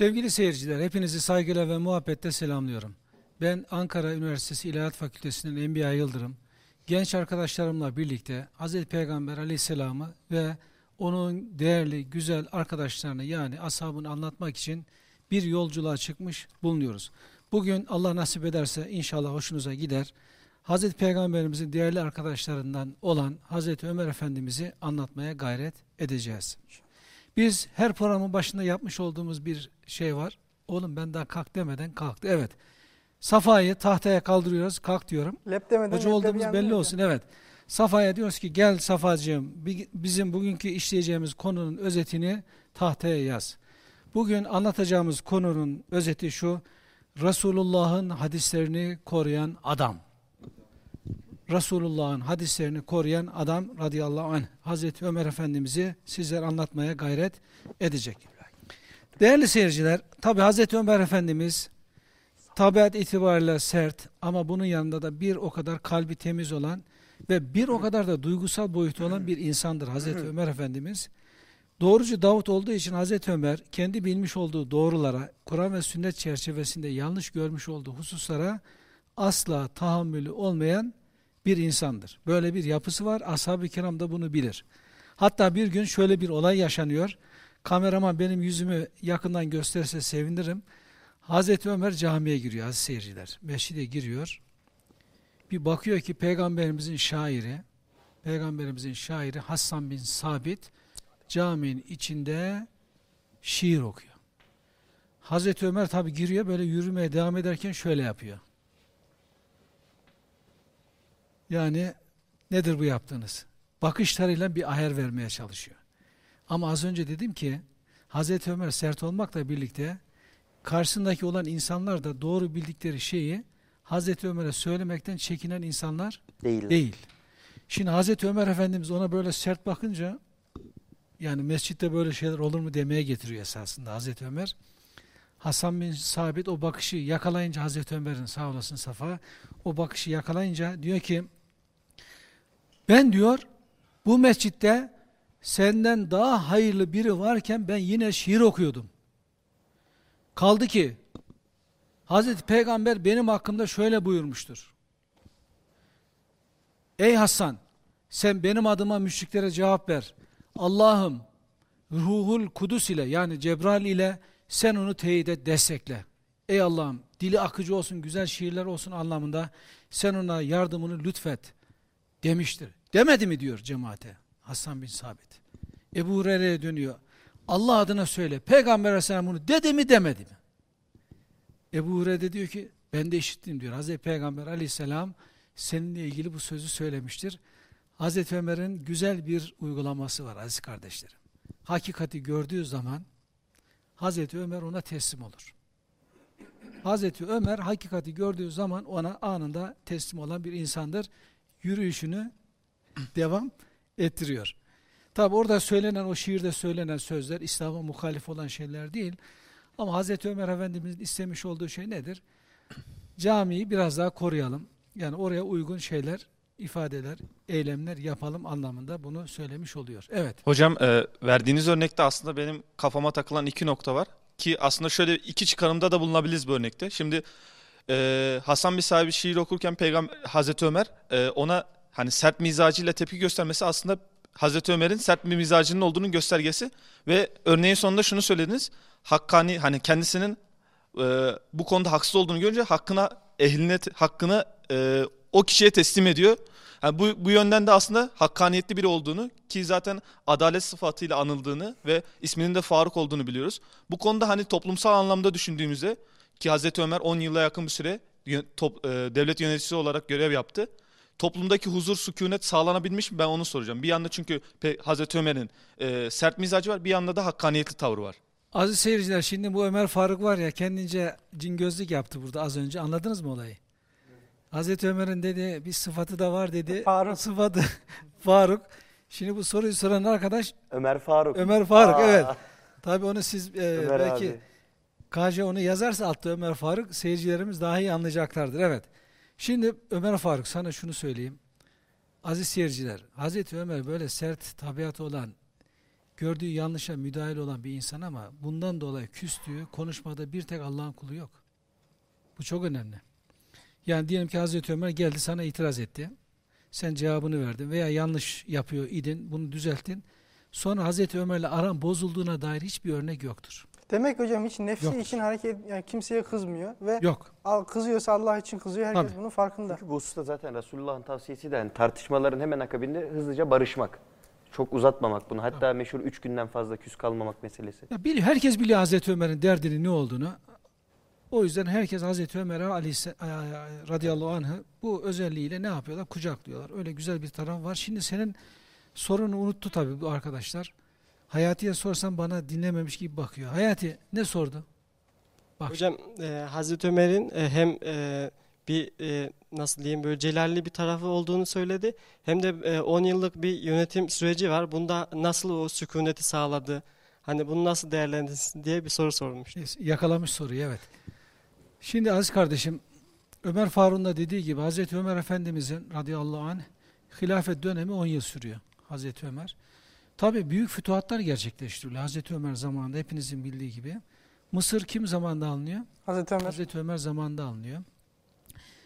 Sevgili seyirciler, hepinizi saygıyla ve muhabbetle selamlıyorum. Ben Ankara Üniversitesi İlahiyat Fakültesi'nin Enbiya Yıldırım. Genç arkadaşlarımla birlikte Hz. Peygamber Aleyhisselam'ı ve onun değerli, güzel arkadaşlarını yani ashabını anlatmak için bir yolculuğa çıkmış bulunuyoruz. Bugün Allah nasip ederse inşallah hoşunuza gider. Hz. Peygamberimizin değerli arkadaşlarından olan Hz. Ömer Efendimiz'i anlatmaya gayret edeceğiz. Biz her programın başında yapmış olduğumuz bir şey var. Oğlum ben daha kalk demeden kalktı. Evet. Safa'yı tahtaya kaldırıyoruz. Kalk diyorum. Lep demeden Hoca olduğumuz belli olsun. Evet. Safa'ya diyoruz ki gel Safacığım bizim bugünkü işleyeceğimiz konunun özetini tahtaya yaz. Bugün anlatacağımız konunun özeti şu. Resulullah'ın hadislerini koruyan adam. Resulullah'ın hadislerini koruyan adam radıyallahu anh Hazreti Ömer Efendimiz'i sizler anlatmaya gayret edecek. Değerli seyirciler, tabi Hazreti Ömer Efendimiz tabiat itibariyle sert ama bunun yanında da bir o kadar kalbi temiz olan ve bir o kadar da duygusal boyutu olan bir insandır Hazreti Ömer Efendimiz. Doğrucu Davut olduğu için Hazreti Ömer kendi bilmiş olduğu doğrulara, Kur'an ve sünnet çerçevesinde yanlış görmüş olduğu hususlara asla tahammülü olmayan bir insandır. Böyle bir yapısı var. Ashab-ı kiram da bunu bilir. Hatta bir gün şöyle bir olay yaşanıyor. Kameraman benim yüzümü yakından gösterse sevinirim. Hazreti Ömer camiye giriyor aziz seyirciler. Mescide giriyor. Bir bakıyor ki peygamberimizin şairi, peygamberimizin şairi Hassan bin Sabit caminin içinde şiir okuyor. Hazreti Ömer tabi giriyor böyle yürümeye devam ederken şöyle yapıyor. Yani nedir bu yaptığınız? Bakışlarıyla bir ayar vermeye çalışıyor. Ama az önce dedim ki Hazreti Ömer sert olmakla birlikte karşısındaki olan insanlar da doğru bildikleri şeyi Hazreti Ömer'e söylemekten çekinen insanlar değil. değil. Şimdi Hazreti Ömer Efendimiz ona böyle sert bakınca yani mescitte böyle şeyler olur mu demeye getiriyor esasında Hazreti Ömer. Hasan bin Sabit o bakışı yakalayınca Hazreti Ömer'in sağ olasın Safa o bakışı yakalayınca diyor ki ben diyor bu mescitte senden daha hayırlı biri varken ben yine şiir okuyordum. Kaldı ki Hazreti Peygamber benim hakkımda şöyle buyurmuştur. Ey Hasan sen benim adıma müşriklere cevap ver. Allah'ım ruhul kudüs ile yani Cebrail ile sen onu teyit et destekle. Ey Allah'ım dili akıcı olsun güzel şiirler olsun anlamında sen ona yardımını lütfet demiştir. Demedi mi diyor cemaate Hasan bin Sabit. Ebu Hureyre'ye dönüyor. Allah adına söyle. Peygamber Aleyhisselam bunu dedi mi demedi mi? Ebu Hureyre diyor ki ben de işittim diyor. Hazreti Peygamber Aleyhisselam seninle ilgili bu sözü söylemiştir. Hazreti Ömer'in güzel bir uygulaması var aziz kardeşlerim. Hakikati gördüğü zaman Hazreti Ömer ona teslim olur. Hazreti Ömer hakikati gördüğü zaman ona anında teslim olan bir insandır. Yürüyüşünü devam ettiriyor. Tabi orada söylenen o şiirde söylenen sözler İslam'a muhalif olan şeyler değil. Ama Hazreti Ömer Efendimiz'in istemiş olduğu şey nedir? Camiyi biraz daha koruyalım. Yani oraya uygun şeyler, ifadeler, eylemler yapalım anlamında bunu söylemiş oluyor. Evet. Hocam e, verdiğiniz örnekte aslında benim kafama takılan iki nokta var. Ki aslında şöyle iki çıkarımda da bulunabiliriz bu örnekte. Şimdi e, Hasan bir sahibi şiir okurken Peygamber Hazreti Ömer e, ona hani sert mizacıyla tepki göstermesi aslında Hazreti Ömer'in sert bir mizacının olduğunun göstergesi ve örneğin sonunda şunu söylediniz. Hakkani hani kendisinin e, bu konuda haksız olduğunu görünce hakkına ehline hakkını e, o kişiye teslim ediyor. Yani bu, bu yönden de aslında hakkaniyetli biri olduğunu ki zaten adalet sıfatıyla anıldığını ve isminin de Faruk olduğunu biliyoruz. Bu konuda hani toplumsal anlamda düşündüğümüzde ki Hazreti Ömer 10 yıla yakın bir süre top, e, devlet yöneticisi olarak görev yaptı toplumdaki huzur, sükunet sağlanabilmiş mi ben onu soracağım. Bir yanda çünkü Hazreti Ömer'in e, sert mizacı var bir yanda da hakkaniyetli tavrı var. Aziz seyirciler şimdi bu Ömer Faruk var ya kendince cingözlük yaptı burada az önce anladınız mı olayı? Hazreti Ömer'in dedi bir sıfatı da var dedi. Faruk. Sıfatı Faruk. Şimdi bu soruyu soran arkadaş Ömer Faruk. Ömer Faruk Aa. evet. Tabii onu siz e, belki abi. KC onu yazarsa altta Ömer Faruk seyircilerimiz daha iyi anlayacaklardır. Evet. Şimdi Ömer Faruk sana şunu söyleyeyim. Aziz seyirciler, Hazreti Ömer böyle sert tabiatı olan, gördüğü yanlışa müdahil olan bir insan ama bundan dolayı küstüğü konuşmada bir tek Allah'ın kulu yok. Bu çok önemli. Yani diyelim ki Hazreti Ömer geldi sana itiraz etti. Sen cevabını verdin veya yanlış yapıyor idin, bunu düzelttin. Sonra Hazreti Ömer'le aran bozulduğuna dair hiçbir örnek yoktur. Demek hocam hiç nefsi Yoktur. için hareket yani kimseye kızmıyor ve Yok. al kızıyorsa Allah için kızıyor. Herkes Tabii. bunun farkında. Çünkü bu hususta zaten Resulullah'ın tavsiyesi de yani tartışmaların hemen akabinde hızlıca barışmak. Çok uzatmamak bunu. Hatta meşhur üç günden fazla küs kalmamak meselesi. Ya biliyor, herkes biliyor Hazreti Ömer'in derdinin ne olduğunu. O yüzden herkes Hazreti Ömer'e aleyhisse- e, radıyallahu anh'ı bu özelliğiyle ne yapıyorlar? Kucaklıyorlar. Öyle güzel bir taraf var. Şimdi senin sorunu unuttu tabii bu arkadaşlar. Hayati'ye sorsam bana dinlememiş gibi bakıyor. Hayati ne sordu? Bak. Hocam e, Hazreti Ömer'in e, hem e, bir e, nasıl diyeyim böyle celalli bir tarafı olduğunu söyledi. Hem de e, 10 yıllık bir yönetim süreci var. Bunda nasıl o sükuneti sağladı? Hani bunu nasıl değerlendirsin diye bir soru sormuş. Yakalamış soruyu evet. Şimdi aziz kardeşim Ömer Faruk'un da dediği gibi Hazreti Ömer Efendimizin radıyallahu anh hilafet dönemi 10 yıl sürüyor. Hazreti Ömer. Tabi büyük fütuhatlar gerçekleştiriliyor. Hazreti Ömer zamanında hepinizin bildiği gibi. Mısır kim zamanında alınıyor? Hazreti Ömer. Hazreti Ömer zamanında alınıyor.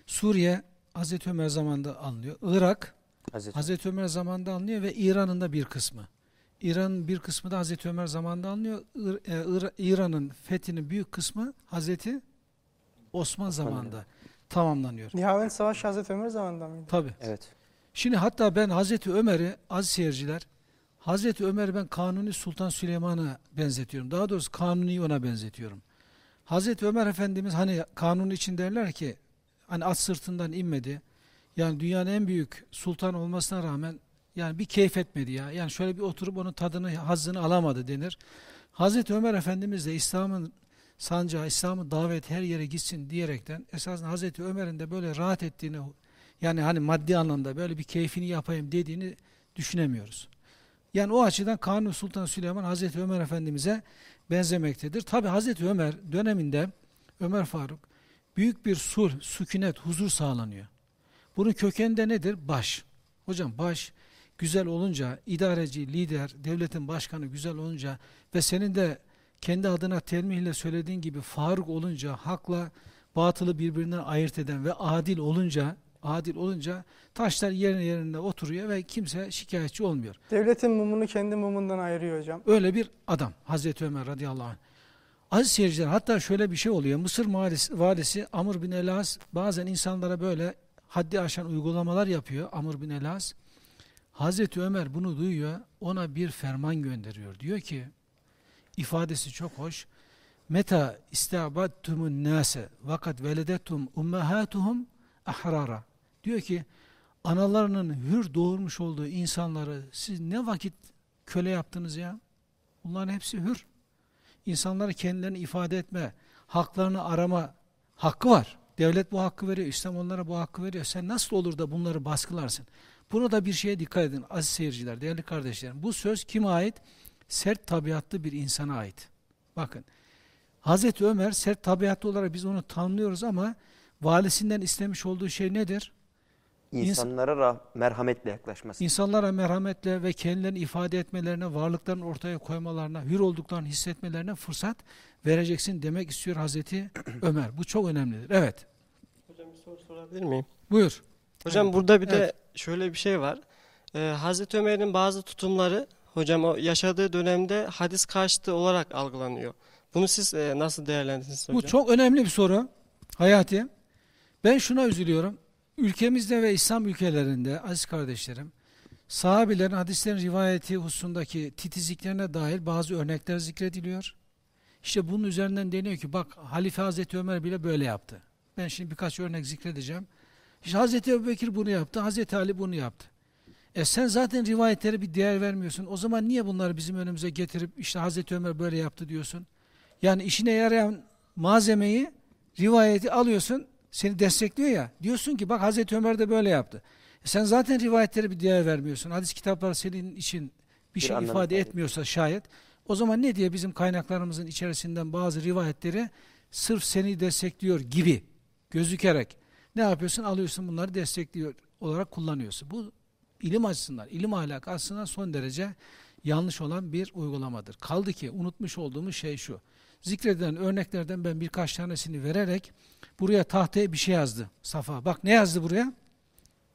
Suriye Hazreti Ömer zamanında alınıyor. Irak Hazreti. Hazreti Ömer zamanında alınıyor ve İran'ın da bir kısmı. İran'ın bir kısmı da Hazreti Ömer zamanında alınıyor. E, İra- İran'ın fethinin büyük kısmı Hazreti Osman zamanında tamamlanıyor. Nihavent Savaşı Hazreti Ömer zamanında mıydı? Tabi. Evet. Şimdi hatta ben Hazreti Ömer'i aziz seyirciler Hazreti Ömer'i ben Kanuni Sultan Süleyman'a benzetiyorum. Daha doğrusu Kanuni'yi ona benzetiyorum. Hazreti Ömer Efendimiz hani kanun için derler ki hani at sırtından inmedi. Yani dünyanın en büyük sultan olmasına rağmen yani bir keyif etmedi ya. Yani şöyle bir oturup onun tadını, hazzını alamadı denir. Hazreti Ömer Efendimiz de İslam'ın sancağı, İslam'ın davet her yere gitsin diyerekten esasında Hazreti Ömer'in de böyle rahat ettiğini yani hani maddi anlamda böyle bir keyfini yapayım dediğini düşünemiyoruz. Yani o açıdan Kanuni Sultan Süleyman Hazreti Ömer Efendimiz'e benzemektedir. Tabi Hazreti Ömer döneminde Ömer Faruk büyük bir sulh, sükunet, huzur sağlanıyor. Bunun kökeninde nedir? Baş. Hocam baş güzel olunca, idareci, lider, devletin başkanı güzel olunca ve senin de kendi adına telmihle söylediğin gibi Faruk olunca, hakla batılı birbirinden ayırt eden ve adil olunca, adil olunca taşlar yerine yerine oturuyor ve kimse şikayetçi olmuyor. Devletin mumunu kendi mumundan ayırıyor hocam. Öyle bir adam Hazreti Ömer radıyallahu anh. Aziz seyirciler hatta şöyle bir şey oluyor. Mısır valisi, valisi Amr bin Elas bazen insanlara böyle haddi aşan uygulamalar yapıyor Amr bin Elas. Hazreti Ömer bunu duyuyor. Ona bir ferman gönderiyor. Diyor ki ifadesi çok hoş. Meta istabattumun nase vakat veledetum ummahatuhum ahrara. Diyor ki analarının hür doğurmuş olduğu insanları siz ne vakit köle yaptınız ya? Bunların hepsi hür. İnsanları kendilerini ifade etme, haklarını arama hakkı var. Devlet bu hakkı veriyor, İslam onlara bu hakkı veriyor. Sen nasıl olur da bunları baskılarsın? Bunu da bir şeye dikkat edin aziz seyirciler, değerli kardeşlerim. Bu söz kime ait? Sert tabiatlı bir insana ait. Bakın, Hazreti Ömer sert tabiatlı olarak biz onu tanımlıyoruz ama valisinden istemiş olduğu şey nedir? İnsanlara rah- merhametle yaklaşması. İnsanlara merhametle ve kendilerini ifade etmelerine, varlıklarını ortaya koymalarına, hür olduklarını hissetmelerine fırsat vereceksin demek istiyor Hazreti Ömer. Bu çok önemlidir. Evet. Hocam bir soru sorabilir miyim? Buyur. Hocam Evet. burada bir de Evet. şöyle bir şey var. Ee, Hazreti Ömer'in bazı tutumları hocam o yaşadığı dönemde hadis karşıtı olarak algılanıyor. Bunu siz e, nasıl değerlendirirsiniz hocam? Bu çok önemli bir soru. Hayati. Ben şuna üzülüyorum. Ülkemizde ve İslam ülkelerinde aziz kardeşlerim, sahabilerin hadislerin rivayeti hususundaki titizliklerine dair bazı örnekler zikrediliyor. İşte bunun üzerinden deniyor ki bak Halife Hazreti Ömer bile böyle yaptı. Ben şimdi birkaç örnek zikredeceğim. İşte Hazreti Ebubekir bunu yaptı, Hazreti Ali bunu yaptı. E sen zaten rivayetlere bir değer vermiyorsun. O zaman niye bunları bizim önümüze getirip işte Hazreti Ömer böyle yaptı diyorsun? Yani işine yarayan malzemeyi, rivayeti alıyorsun, seni destekliyor ya. Diyorsun ki bak Hazreti Ömer de böyle yaptı. E sen zaten rivayetlere bir değer vermiyorsun. Hadis kitapları senin için bir, Bir şey ifade ifade etmiyorsa şayet o zaman ne diye bizim kaynaklarımızın içerisinden bazı rivayetleri sırf seni destekliyor gibi gözükerek ne yapıyorsun? Alıyorsun bunları destekliyor olarak kullanıyorsun. Bu ilim açısından, ilim ahlakı açısından son derece yanlış olan bir uygulamadır. Kaldı ki unutmuş olduğumuz şey şu. Zikredilen örneklerden ben birkaç tanesini vererek buraya tahtaya bir şey yazdı. Safa. Bak ne yazdı buraya?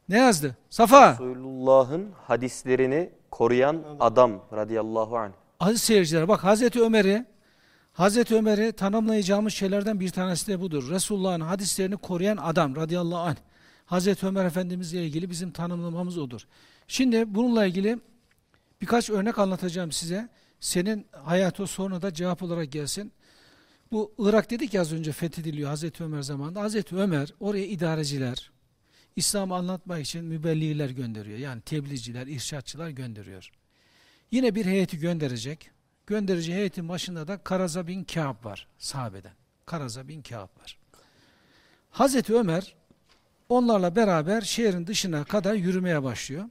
Ne yazdı? Safa. Resulullah'ın hadislerini koruyan adam radıyallahu anh. Aziz seyirciler bak Hazreti Ömer'i Hazreti Ömer'i tanımlayacağımız şeylerden bir tanesi de budur. Resulullah'ın hadislerini koruyan adam radıyallahu anh. Hazreti Ömer Efendimizle ilgili bizim tanımlamamız odur. Şimdi bununla ilgili birkaç örnek anlatacağım size. Senin hayatı sonra da cevap olarak gelsin. Bu Irak dedik ya az önce fethediliyor Hazreti Ömer zamanında. Hazreti Ömer oraya idareciler, İslam'ı anlatmak için mübelliğler gönderiyor. Yani tebliğciler, irşatçılar gönderiyor. Yine bir heyeti gönderecek. Gönderici heyetin başında da Karaza bin Kâb var sahabeden. Karaza bin Kâb var. Hazreti Ömer onlarla beraber şehrin dışına kadar yürümeye başlıyor.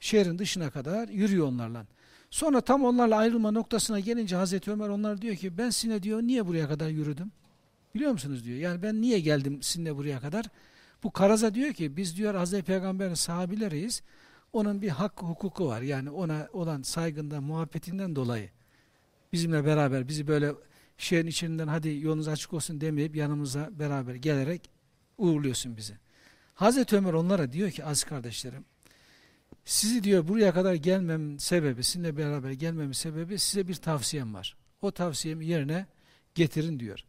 Şehrin dışına kadar yürüyor onlarla. Sonra tam onlarla ayrılma noktasına gelince Hazreti Ömer onlar diyor ki ben sizinle diyor niye buraya kadar yürüdüm? Biliyor musunuz diyor. Yani ben niye geldim sizinle buraya kadar? Bu Karaza diyor ki biz diyor Hazreti Peygamber'in sahabileriyiz. Onun bir hak hukuku var. Yani ona olan saygından, muhabbetinden dolayı bizimle beraber bizi böyle şehrin içinden hadi yolunuz açık olsun demeyip yanımıza beraber gelerek uğurluyorsun bizi. Hazreti Ömer onlara diyor ki az kardeşlerim sizi diyor buraya kadar gelmem sebebi, sizinle beraber gelmemin sebebi size bir tavsiyem var. O tavsiyemi yerine getirin diyor.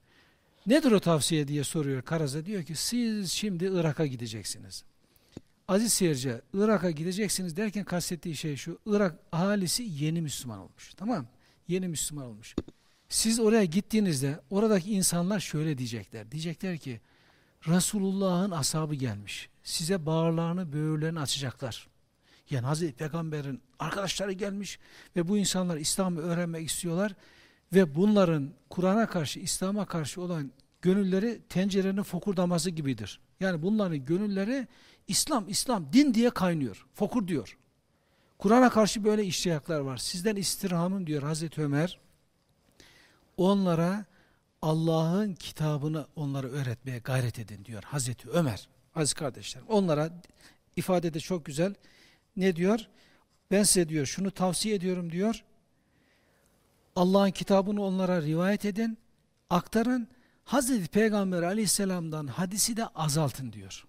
Nedir o tavsiye diye soruyor Karaza. Diyor ki siz şimdi Irak'a gideceksiniz. Aziz seyirci, Irak'a gideceksiniz derken kastettiği şey şu. Irak ahalisi yeni Müslüman olmuş. Tamam? Yeni Müslüman olmuş. Siz oraya gittiğinizde oradaki insanlar şöyle diyecekler. Diyecekler ki Resulullah'ın ashabı gelmiş. Size bağırlarını, böğürlerini açacaklar. Yani Hazreti Peygamber'in arkadaşları gelmiş ve bu insanlar İslam'ı öğrenmek istiyorlar ve bunların Kur'an'a karşı, İslam'a karşı olan gönülleri tencerenin fokurdaması gibidir. Yani bunların gönülleri İslam, İslam, din diye kaynıyor. Fokur diyor. Kur'an'a karşı böyle iştiyaklar var. Sizden istirhamım diyor Hazreti Ömer. Onlara Allah'ın kitabını onlara öğretmeye gayret edin diyor Hazreti Ömer. Aziz kardeşlerim. Onlara ifade de çok güzel. Ne diyor? Ben size diyor şunu tavsiye ediyorum diyor. Allah'ın kitabını onlara rivayet edin, aktarın. Hazreti Peygamber aleyhisselamdan hadisi de azaltın diyor.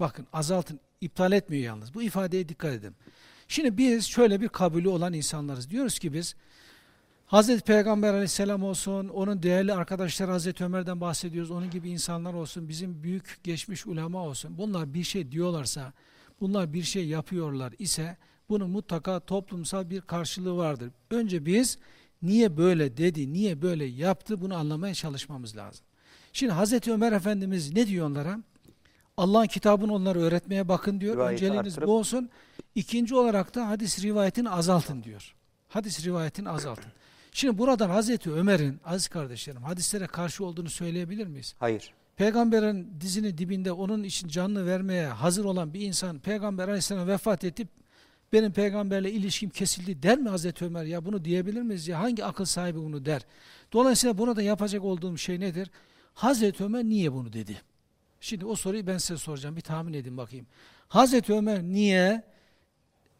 Bakın azaltın, iptal etmiyor yalnız. Bu ifadeye dikkat edin. Şimdi biz şöyle bir kabulü olan insanlarız. Diyoruz ki biz Hazreti Peygamber aleyhisselam olsun, onun değerli arkadaşlar Hazreti Ömer'den bahsediyoruz, onun gibi insanlar olsun, bizim büyük geçmiş ulema olsun. Bunlar bir şey diyorlarsa, bunlar bir şey yapıyorlar ise bunun mutlaka toplumsal bir karşılığı vardır. Önce biz niye böyle dedi, niye böyle yaptı bunu anlamaya çalışmamız lazım. Şimdi Hazreti Ömer Efendimiz ne diyor onlara? Allah'ın kitabını onlara öğretmeye bakın diyor. Rivayeti Önceliğiniz arttırıp- bu olsun. İkinci olarak da hadis rivayetini azaltın diyor. Hadis rivayetini azaltın. Şimdi buradan Hazreti Ömer'in aziz kardeşlerim hadislere karşı olduğunu söyleyebilir miyiz? Hayır. Peygamberin dizinin dibinde onun için canını vermeye hazır olan bir insan Peygamber aleyhisselam vefat edip benim peygamberle ilişkim kesildi der mi Hazreti Ömer ya bunu diyebilir miyiz ya hangi akıl sahibi bunu der. Dolayısıyla burada yapacak olduğum şey nedir? Hazreti Ömer niye bunu dedi? Şimdi o soruyu ben size soracağım bir tahmin edin bakayım. Hazreti Ömer niye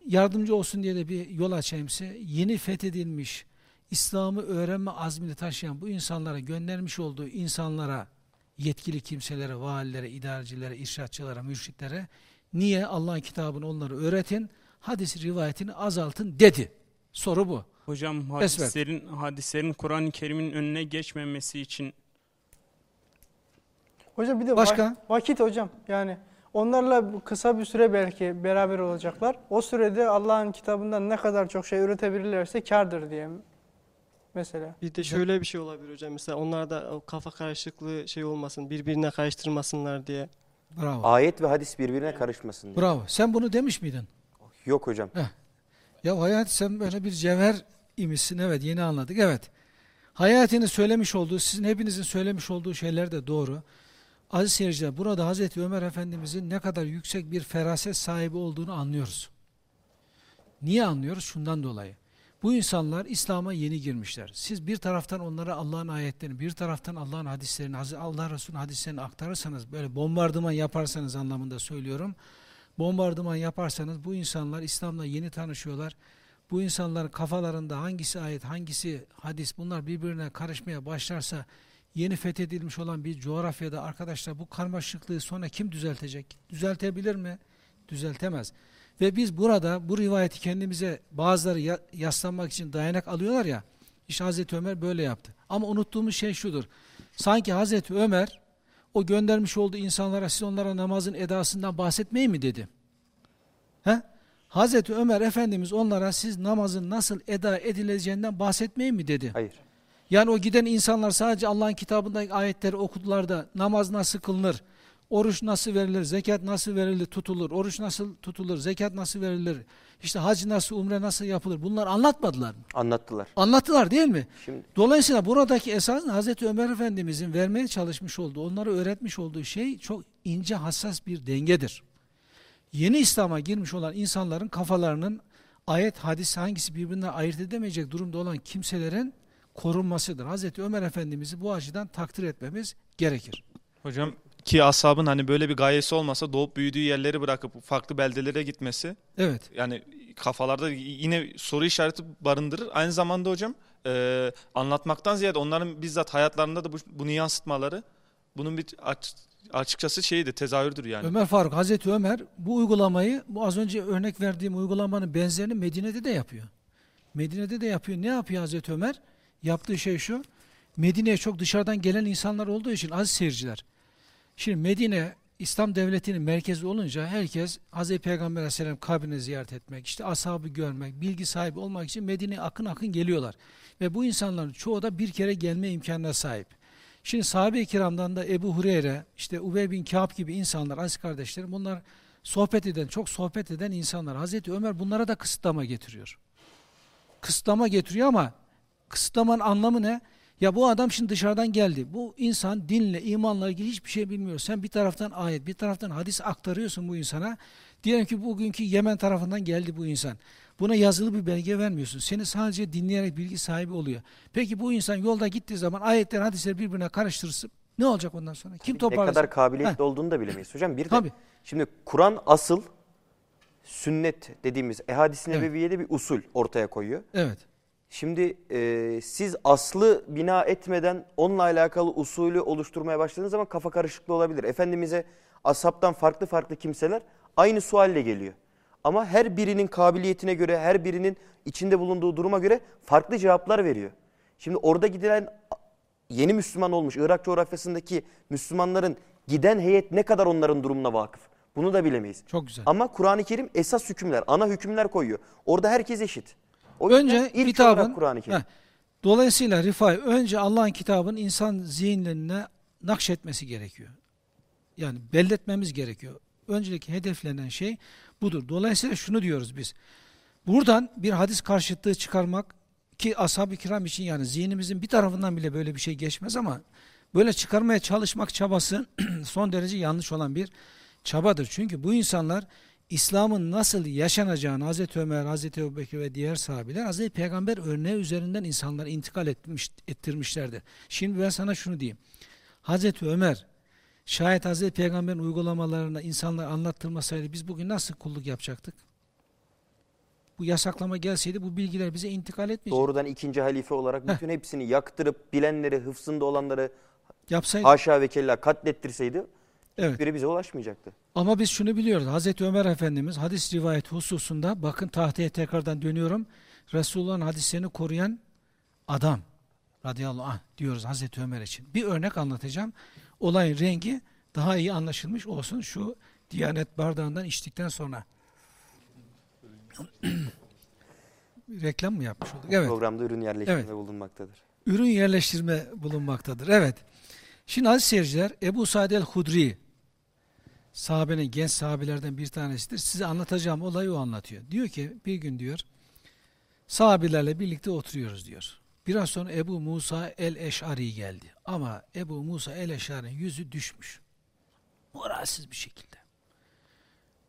yardımcı olsun diye de bir yol açayım size yeni fethedilmiş İslam'ı öğrenme azmini taşıyan bu insanlara göndermiş olduğu insanlara yetkili kimselere, valilere, idarecilere, irşatçılara, mürşitlere niye Allah'ın kitabını onlara öğretin, hadis rivayetini azaltın dedi. Soru bu. Hocam hadislerin hadislerin Kur'an-ı Kerim'in önüne geçmemesi için Hocam bir de Başka? va- vakit hocam. Yani onlarla kısa bir süre belki beraber olacaklar. O sürede Allah'ın kitabından ne kadar çok şey üretebilirlerse kârdır diye mesela. Bir de şöyle bir şey olabilir hocam. Mesela onlarda o kafa karışıklığı şey olmasın, birbirine karıştırmasınlar diye. Bravo. Ayet ve hadis birbirine karışmasın diye. Bravo. Sen bunu demiş miydin? Yok hocam. Ya Hayat sen böyle bir cevher imişsin. Evet yeni anladık. Evet. Hayatını söylemiş olduğu, sizin hepinizin söylemiş olduğu şeyler de doğru. Aziz seyirciler burada Hazreti Ömer Efendimizin ne kadar yüksek bir feraset sahibi olduğunu anlıyoruz. Niye anlıyoruz? Şundan dolayı. Bu insanlar İslam'a yeni girmişler. Siz bir taraftan onlara Allah'ın ayetlerini, bir taraftan Allah'ın hadislerini, Allah Resulü'nün hadislerini aktarırsanız, böyle bombardıman yaparsanız anlamında söylüyorum. Bombardıman yaparsanız bu insanlar İslam'la yeni tanışıyorlar. bu insanların kafalarında hangisi ayet, hangisi hadis bunlar birbirine karışmaya başlarsa yeni fethedilmiş olan bir coğrafyada arkadaşlar bu karmaşıklığı sonra kim düzeltecek? Düzeltebilir mi? Düzeltemez. Ve biz burada bu rivayeti kendimize bazıları ya, yaslanmak için dayanak alıyorlar ya. İşte Hazreti Ömer böyle yaptı. Ama unuttuğumuz şey şudur. Sanki Hazreti Ömer o göndermiş olduğu insanlara siz onlara namazın edasından bahsetmeyin mi dedi. He? Hazreti Ömer Efendimiz onlara siz namazın nasıl eda edileceğinden bahsetmeyin mi dedi. Hayır. Yani o giden insanlar sadece Allah'ın kitabındaki ayetleri okudular da namaz nasıl kılınır, oruç nasıl verilir, zekat nasıl verilir, tutulur, oruç nasıl tutulur, zekat nasıl verilir, işte hac nasıl, umre nasıl yapılır bunlar anlatmadılar mı? Anlattılar. Anlattılar değil mi? Şimdi Dolayısıyla buradaki esas Hazreti Ömer Efendimizin vermeye çalışmış olduğu, onlara öğretmiş olduğu şey çok ince hassas bir dengedir. Yeni İslam'a girmiş olan insanların kafalarının ayet, hadis hangisi birbirinden ayırt edemeyecek durumda olan kimselerin korunmasıdır. Hazreti Ömer Efendimiz'i bu açıdan takdir etmemiz gerekir. Hocam ki ashabın hani böyle bir gayesi olmasa doğup büyüdüğü yerleri bırakıp farklı beldelere gitmesi Evet. yani kafalarda yine soru işareti barındırır. Aynı zamanda hocam e, anlatmaktan ziyade onların bizzat hayatlarında da bu, bunu yansıtmaları bunun bir aç- açıkçası şeyidir, tezahürdür yani. Ömer Faruk, Hazreti Ömer bu uygulamayı, bu az önce örnek verdiğim uygulamanın benzerini Medine'de de yapıyor. Medine'de de yapıyor. Ne yapıyor Hazreti Ömer? Yaptığı şey şu, Medine'ye çok dışarıdan gelen insanlar olduğu için aziz seyirciler. Şimdi Medine, İslam devletinin merkezi olunca herkes Hazreti Peygamber Aleyhisselam kabrini ziyaret etmek, işte ashabı görmek, bilgi sahibi olmak için Medine'ye akın akın geliyorlar. Ve bu insanların çoğu da bir kere gelme imkanına sahip. Şimdi sahabe-i kiramdan da Ebu Hureyre, işte Ubey bin Kâb gibi insanlar, aziz kardeşlerim bunlar sohbet eden, çok sohbet eden insanlar. Hazreti Ömer bunlara da kısıtlama getiriyor. Kısıtlama getiriyor ama kısıtlamanın anlamı ne? Ya bu adam şimdi dışarıdan geldi. Bu insan dinle, imanla ilgili hiçbir şey bilmiyor. Sen bir taraftan ayet, bir taraftan hadis aktarıyorsun bu insana. Diyelim ki bugünkü Yemen tarafından geldi bu insan. Buna yazılı bir belge vermiyorsun. Seni sadece dinleyerek bilgi sahibi oluyor. Peki bu insan yolda gittiği zaman ayetler, hadisler birbirine karıştırırsın. Ne olacak ondan sonra? Kim ne toparlasın? kadar kabiliyetli olduğunu da bilemeyiz. Hocam bir de Tabii. şimdi Kur'an asıl sünnet dediğimiz ehadis-i Evet. nebeviyede bir usul ortaya koyuyor. Evet. Şimdi e, siz aslı bina etmeden onunla alakalı usulü oluşturmaya başladığınız zaman kafa karışıklığı olabilir. Efendimiz'e ashabtan farklı farklı kimseler aynı sualle geliyor. Ama her birinin kabiliyetine göre, her birinin içinde bulunduğu duruma göre farklı cevaplar veriyor. Şimdi orada gidilen yeni Müslüman olmuş Irak coğrafyasındaki Müslümanların giden heyet ne kadar onların durumuna vakıf? Bunu da bilemeyiz. Çok güzel. Ama Kur'an-ı Kerim esas hükümler, ana hükümler koyuyor. Orada herkes eşit. O Önce ilk kitabın, Kur'an-ı Kerim. Heh. dolayısıyla Rifai, önce Allah'ın kitabının insan zihinlerine nakşetmesi gerekiyor. Yani belletmemiz gerekiyor. Öncelikle hedeflenen şey budur. Dolayısıyla şunu diyoruz biz. Buradan bir hadis karşıtlığı çıkarmak ki ashab-ı kiram için yani zihnimizin bir tarafından bile böyle bir şey geçmez ama böyle çıkarmaya çalışmak çabası son derece yanlış olan bir çabadır. Çünkü bu insanlar İslam'ın nasıl yaşanacağını Hazreti Ömer, Hazreti Ebubekir ve diğer sahabeler Hazreti Peygamber örneği üzerinden insanlara intikal etmiş, ettirmişlerdir. Şimdi ben sana şunu diyeyim. Hazreti Ömer şayet Hazreti Peygamber'in uygulamalarına insanlar anlattırmasaydı biz bugün nasıl kulluk yapacaktık? Bu yasaklama gelseydi bu bilgiler bize intikal etmeyecek. Doğrudan ikinci halife olarak bütün hepsini yaktırıp bilenleri, hıfzında olanları Yapsaydı. haşa ve kella katlettirseydi Evet. hiçbiri bize ulaşmayacaktı. Ama biz şunu biliyoruz. Hazreti Ömer Efendimiz hadis rivayet hususunda bakın tahtaya tekrardan dönüyorum. Resulullah'ın hadislerini koruyan adam radıyallahu anh diyoruz Hazreti Ömer için. Bir örnek anlatacağım. Olayın rengi daha iyi anlaşılmış olsun şu Diyanet bardağından içtikten sonra. Reklam mı yapmış olduk? Evet. Programda ürün yerleştirme Evet. bulunmaktadır. ürün yerleştirme bulunmaktadır. Evet. Şimdi aziz seyirciler Ebu Said el-Hudri sahabenin genç sahabelerden bir tanesidir. Size anlatacağım olayı o anlatıyor. Diyor ki bir gün diyor sahabelerle birlikte oturuyoruz diyor. Biraz sonra Ebu Musa el-Eş'ari geldi. Ama Ebu Musa el-Eş'ari'nin yüzü düşmüş. Moralsiz bir şekilde.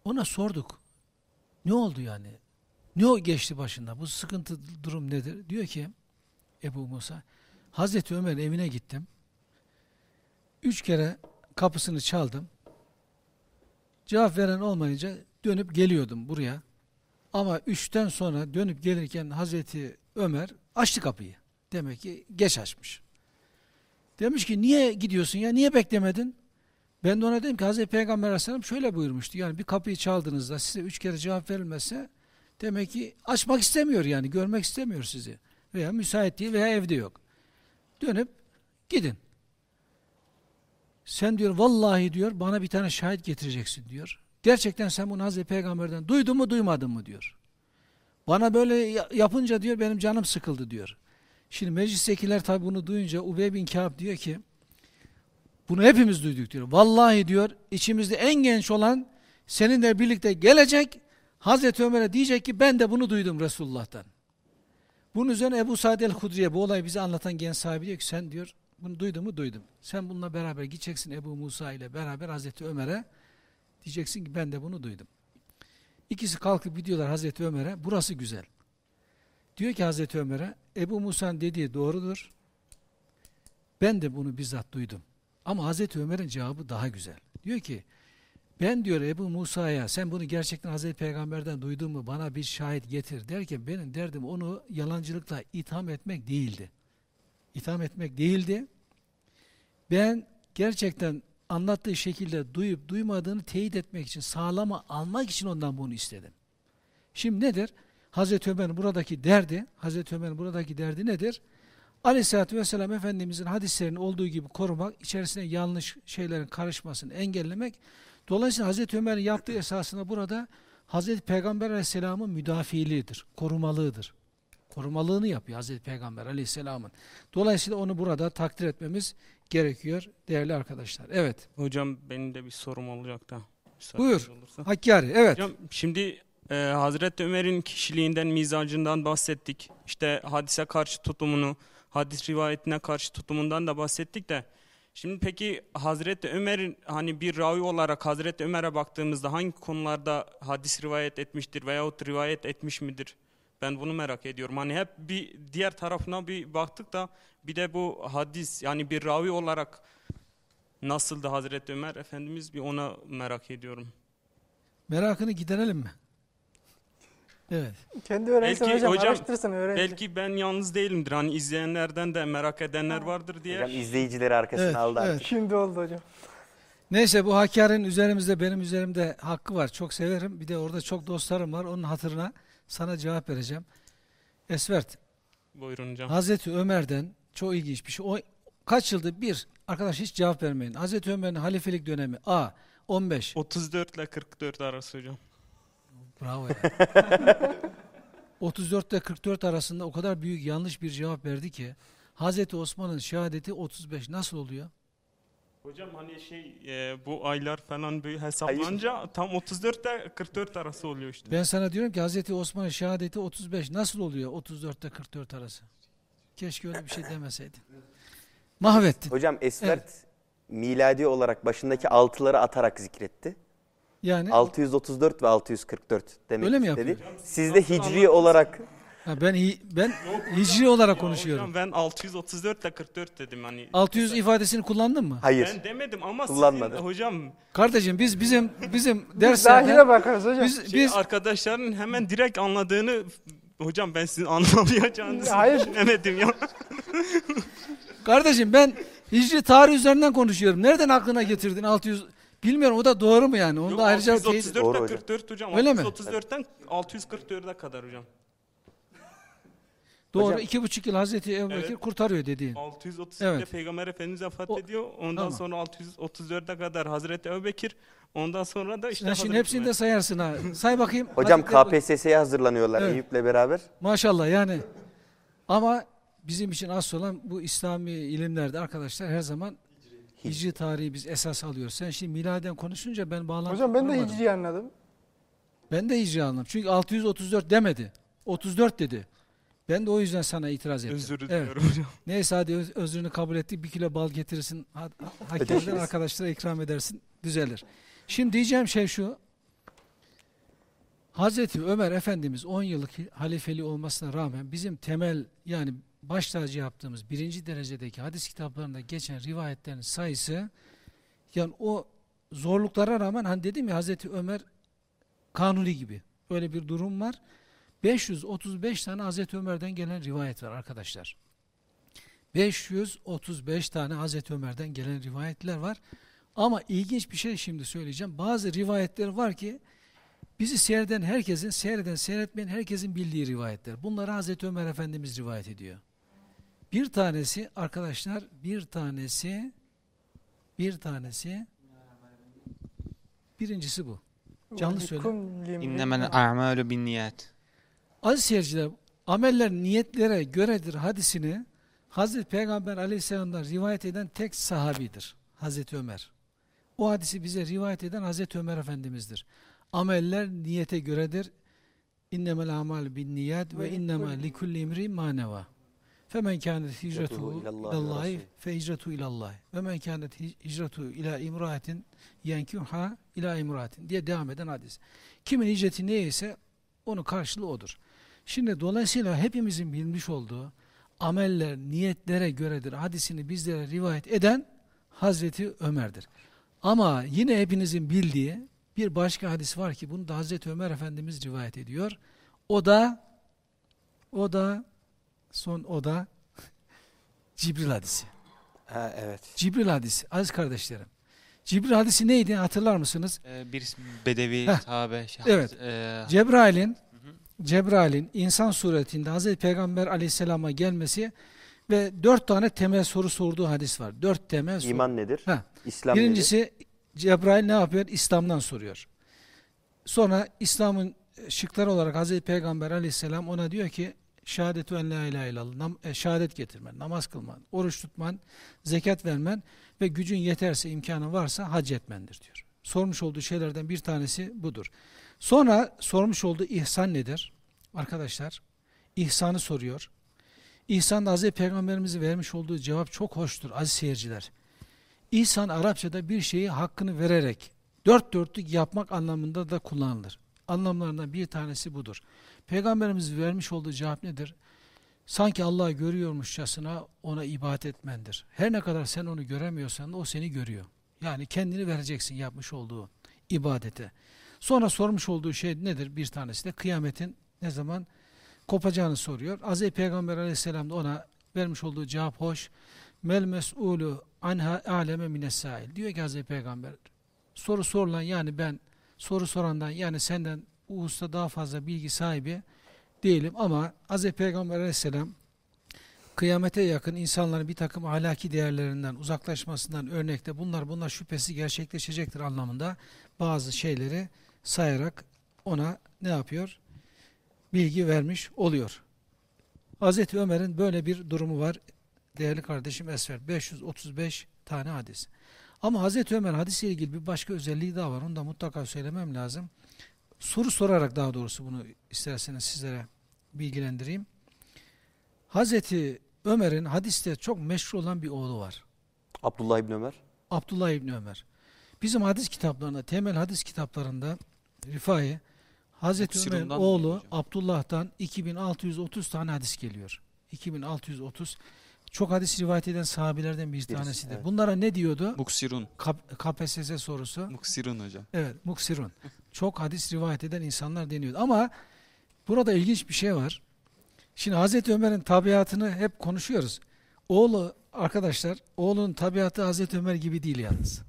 Ona sorduk. Ne oldu yani? Ne o geçti başında? Bu sıkıntı durum nedir? Diyor ki Ebu Musa. Hazreti Ömer'in evine gittim. Üç kere kapısını çaldım. Cevap veren olmayınca dönüp geliyordum buraya. Ama üçten sonra dönüp gelirken Hazreti Ömer açtı kapıyı. Demek ki geç açmış. Demiş ki niye gidiyorsun ya niye beklemedin? Ben de ona dedim ki Hazreti Peygamber Aleyhisselam şöyle buyurmuştu. Yani bir kapıyı çaldığınızda size üç kere cevap verilmezse demek ki açmak istemiyor yani görmek istemiyor sizi. Veya müsait değil veya evde yok. Dönüp gidin. Sen diyor vallahi diyor bana bir tane şahit getireceksin diyor. Gerçekten sen bunu Hazreti Peygamber'den duydun mu duymadın mı diyor. Bana böyle ya- yapınca diyor benim canım sıkıldı diyor. Şimdi meclistekiler tabi bunu duyunca Ubey bin Kâb diyor ki bunu hepimiz duyduk diyor. Vallahi diyor içimizde en genç olan seninle birlikte gelecek Hazreti Ömer'e diyecek ki ben de bunu duydum Resulullah'tan. Bunun üzerine Ebu Said el-Hudriye bu olayı bize anlatan genç sahibi diyor ki sen diyor bunu duydun mu duydum. Sen bununla beraber gideceksin Ebu Musa ile beraber Hazreti Ömer'e diyeceksin ki ben de bunu duydum. İkisi kalkıp gidiyorlar Hazreti Ömer'e burası güzel. Diyor ki Hazreti Ömer'e Ebu Musa'nın dediği doğrudur. Ben de bunu bizzat duydum. Ama Hazreti Ömer'in cevabı daha güzel. Diyor ki ben diyor Ebu Musa'ya sen bunu gerçekten Hazreti Peygamber'den duydun mu bana bir şahit getir derken benim derdim onu yalancılıkla itham etmek değildi. İtham etmek değildi. Ben gerçekten anlattığı şekilde duyup duymadığını teyit etmek için, sağlama almak için ondan bunu istedim. Şimdi nedir? Hazreti Ömer'in buradaki derdi, Hazreti Ömer'in buradaki derdi nedir? Aleyhisselatü Vesselam Efendimizin hadislerini olduğu gibi korumak, içerisine yanlış şeylerin karışmasını engellemek. Dolayısıyla Hazreti Ömer'in yaptığı esasında burada Hazreti Peygamber Aleyhisselam'ın müdafiliğidir, korumalığıdır. Korumalığını yapıyor Hazreti Peygamber Aleyhisselam'ın. Dolayısıyla onu burada takdir etmemiz gerekiyor değerli arkadaşlar. Evet. Hocam benim de bir sorum olacak da. Buyur. olursa. Hakkari, evet. Hocam şimdi e, Hazreti Ömer'in kişiliğinden, mizacından bahsettik. İşte hadise karşı tutumunu, hadis rivayetine karşı tutumundan da bahsettik de. Şimdi peki Hazreti Ömer'in hani bir ravi olarak Hazreti Ömer'e baktığımızda hangi konularda hadis rivayet etmiştir veyahut rivayet etmiş midir? Ben bunu merak ediyorum. Hani hep bir diğer tarafına bir baktık da bir de bu hadis yani bir ravi olarak nasıldı Hazreti Ömer Efendimiz bir ona merak ediyorum. Merakını giderelim mi? Evet. Kendi öğrensin Belki hocam, hocam, araştırsın öğrensin. Belki ben yalnız değilimdir. Hani izleyenlerden de merak edenler vardır diye. Hocam izleyicileri arkasına Evet, aldı artık. evet. Şimdi oldu hocam. Neyse bu Hakkari'nin üzerimizde benim üzerimde hakkı var. Çok severim. Bir de orada çok dostlarım var. Onun hatırına sana cevap vereceğim. Esvert, Buyurun hocam. Hazreti Ömer'den çok ilginç bir şey. O kaç yıldır bir arkadaş hiç cevap vermeyin. Hazreti Ömer'in halifelik dönemi A 15. 34 ile 44 arası hocam. Bravo ya. 34 ile 44 arasında o kadar büyük yanlış bir cevap verdi ki Hazreti Osman'ın şehadeti 35 nasıl oluyor? Hocam hani şey e, bu aylar falan böyle hesaplanınca tam 34 ile 44 arası oluyor işte. Ben sana diyorum ki Hazreti Osman'ın şehadeti 35 nasıl oluyor 34 ile 44 arası? Keşke öyle bir şey demeseydin. Mahvettin. Hocam Esvert miladi olarak başındaki altıları atarak zikretti. Yani 634 ve 644 demek Öyle mi istedi. yapıyor? Siz de hicri olarak ha, ben hi- ben hicri olarak Ya konuşuyorum. Hocam ben 634 ile 44 dedim hani. 600 ifadesini kullandın mı? hayır. Ben demedim ama Kullanmadı. sizin hocam Kardeşim biz bizim bizim Biz derslerde bakarız hocam. biz, şey, biz arkadaşların hemen direkt anladığını hocam ben sizin anlamayacağınızı Hayır. düşünemedim ya. kardeşim ben hicri tarih üzerinden konuşuyorum. Nereden aklına getirdin 600 bilmiyorum o da doğru mu yani? Onu Yok, da ayrıca teyit- 634 Doğru ile hocam. 44 hocam. Öyle mi? 634'ten 644'e kadar hocam. Doğru Hocam- iki buçuk yıl Hazreti Ebubekir Evet. kurtarıyor dediğin. 637'de Evet. Peygamber Efendimiz vefat ediyor. Ondan tamam. sonra 634'e kadar Hazreti Ebubekir. Ondan sonra da işte Sen şimdi hepsini de sayarsın ha. Say bakayım. Hocam Ebu- KPSS'ye hazırlanıyorlar Evet. Eyüp'le beraber. Maşallah yani. Ama bizim için asıl olan bu İslami ilimlerde arkadaşlar her zaman hicri tarihi biz esas alıyoruz. Sen şimdi miladen konuşunca ben bağlantı Hocam ben de hicri anladım. Ben de hicri anladım. Çünkü 634 demedi. 34 dedi. Ben de o yüzden sana itiraz ettim. Özür Evet. diliyorum hocam. Neyse hadi öz- özrünü kabul ettik. Bir kilo bal getirirsin. ha- ha- Hakikaten arkadaşlara ikram edersin. Düzelir. Şimdi diyeceğim şey şu. Hazreti Ömer Efendimiz 10 yıllık halifeli olmasına rağmen bizim temel yani baş tacı yaptığımız birinci derecedeki hadis kitaplarında geçen rivayetlerin sayısı yani o zorluklara rağmen hani dedim ya Hazreti Ömer kanuni gibi. Öyle bir durum var. 535 tane Hazreti Ömer'den gelen rivayet var arkadaşlar. 535 tane Hazreti Ömer'den gelen rivayetler var. Ama ilginç bir şey şimdi söyleyeceğim. Bazı rivayetler var ki bizi seyreden herkesin, seyreden, seyretmeyen herkesin bildiği rivayetler. Bunları Hazreti Ömer Efendimiz rivayet ediyor. Bir tanesi arkadaşlar, bir tanesi, bir tanesi, birincisi bu. Canlı söyle. İnnemel a'malu bin niyet. Aziz seyirciler, ameller niyetlere göredir hadisini Hazreti Peygamber aleyhisselam'dan rivayet eden tek sahabidir. Hazreti Ömer. O hadisi bize rivayet eden Hazreti Ömer Efendimiz'dir. Ameller niyete göredir. İnnemel amal bin niyet ve innema likulli- imri maneва. Femen kânet hicretu ilallahi fe hicretu ilallahi. Ve men kânet hicretu ila imraatin yenkuha ila imraatin diye devam eden hadis. Kimin hicreti neyse onun karşılığı odur. Şimdi dolayısıyla hepimizin bilmiş olduğu ameller niyetlere göredir hadisini bizlere rivayet eden Hazreti Ömer'dir. Ama yine hepinizin bildiği bir başka hadis var ki bunu da Hazreti Ömer Efendimiz rivayet ediyor. O da o da son o da Cibril hadisi. Ha, evet. Cibril hadisi aziz kardeşlerim. Cibril hadisi neydi hatırlar mısınız? Ee, bir bedevi Heh, sahabe. şey- evet. Ee, Cebrail'in Cebrail'in insan suretinde Hazreti Peygamber aleyhisselama gelmesi ve dört tane temel soru sorduğu hadis var. Dört temel soru. İman nedir? Ha. İslam nedir? Birincisi Cebrail ne yapıyor? İslam'dan soruyor. Sonra İslam'ın şıkları olarak Hazreti Peygamber aleyhisselam ona diyor ki şehadetu en la ilahe illallah, nam, e, şehadet getirmen, namaz kılman, oruç tutman, zekat vermen ve gücün yeterse, imkanın varsa hac etmendir diyor. Sormuş olduğu şeylerden bir tanesi budur. Sonra sormuş olduğu ihsan nedir? Arkadaşlar, ihsanı soruyor. İhsan da Hazreti Peygamberimizin vermiş olduğu cevap çok hoştur aziz seyirciler. İhsan Arapçada bir şeyi hakkını vererek dört dörtlük yapmak anlamında da kullanılır. Anlamlarından bir tanesi budur. Peygamberimiz vermiş olduğu cevap nedir? Sanki Allah'ı görüyormuşçasına ona ibadet etmendir. Her ne kadar sen onu göremiyorsan da o seni görüyor. Yani kendini vereceksin yapmış olduğu ibadete. Sonra sormuş olduğu şey nedir? Bir tanesi de kıyametin ne zaman kopacağını soruyor. Hazreti Peygamber aleyhisselam da ona vermiş olduğu cevap hoş. Mel mes'ulu anha aleme minesail. Diyor ki Hazreti Peygamber soru sorulan yani ben soru sorandan yani senden bu hususta daha fazla bilgi sahibi değilim ama Hazreti Peygamber aleyhisselam kıyamete yakın insanların bir takım ahlaki değerlerinden uzaklaşmasından örnekte bunlar bunlar şüphesi gerçekleşecektir anlamında bazı şeyleri sayarak ona ne yapıyor? Bilgi vermiş oluyor. Hazreti Ömer'in böyle bir durumu var. Değerli kardeşim Esfer 535 tane hadis. Ama Hazreti Ömer hadisiyle ilgili bir başka özelliği daha var. Onu da mutlaka söylemem lazım. Soru sorarak daha doğrusu bunu isterseniz sizlere bilgilendireyim. Hazreti Ömer'in hadiste çok meşhur olan bir oğlu var. Abdullah İbni Ömer. Abdullah İbni Ömer. Bizim hadis kitaplarında, temel hadis kitaplarında Rifai, Hazreti Ömer'in oğlu hocam? Abdullah'tan 2630 tane hadis geliyor. 2630. Çok hadis rivayet eden sahabilerden bir tanesidir. evet. Bunlara ne diyordu? Muksirun. Kap- KPSS sorusu. Muksirun hocam. Evet, muksirun. Çok hadis rivayet eden insanlar deniyordu. Ama burada ilginç bir şey var. Şimdi Hazreti Ömer'in tabiatını hep konuşuyoruz. Oğlu arkadaşlar, oğlunun tabiatı Hazreti Ömer gibi değil yalnız.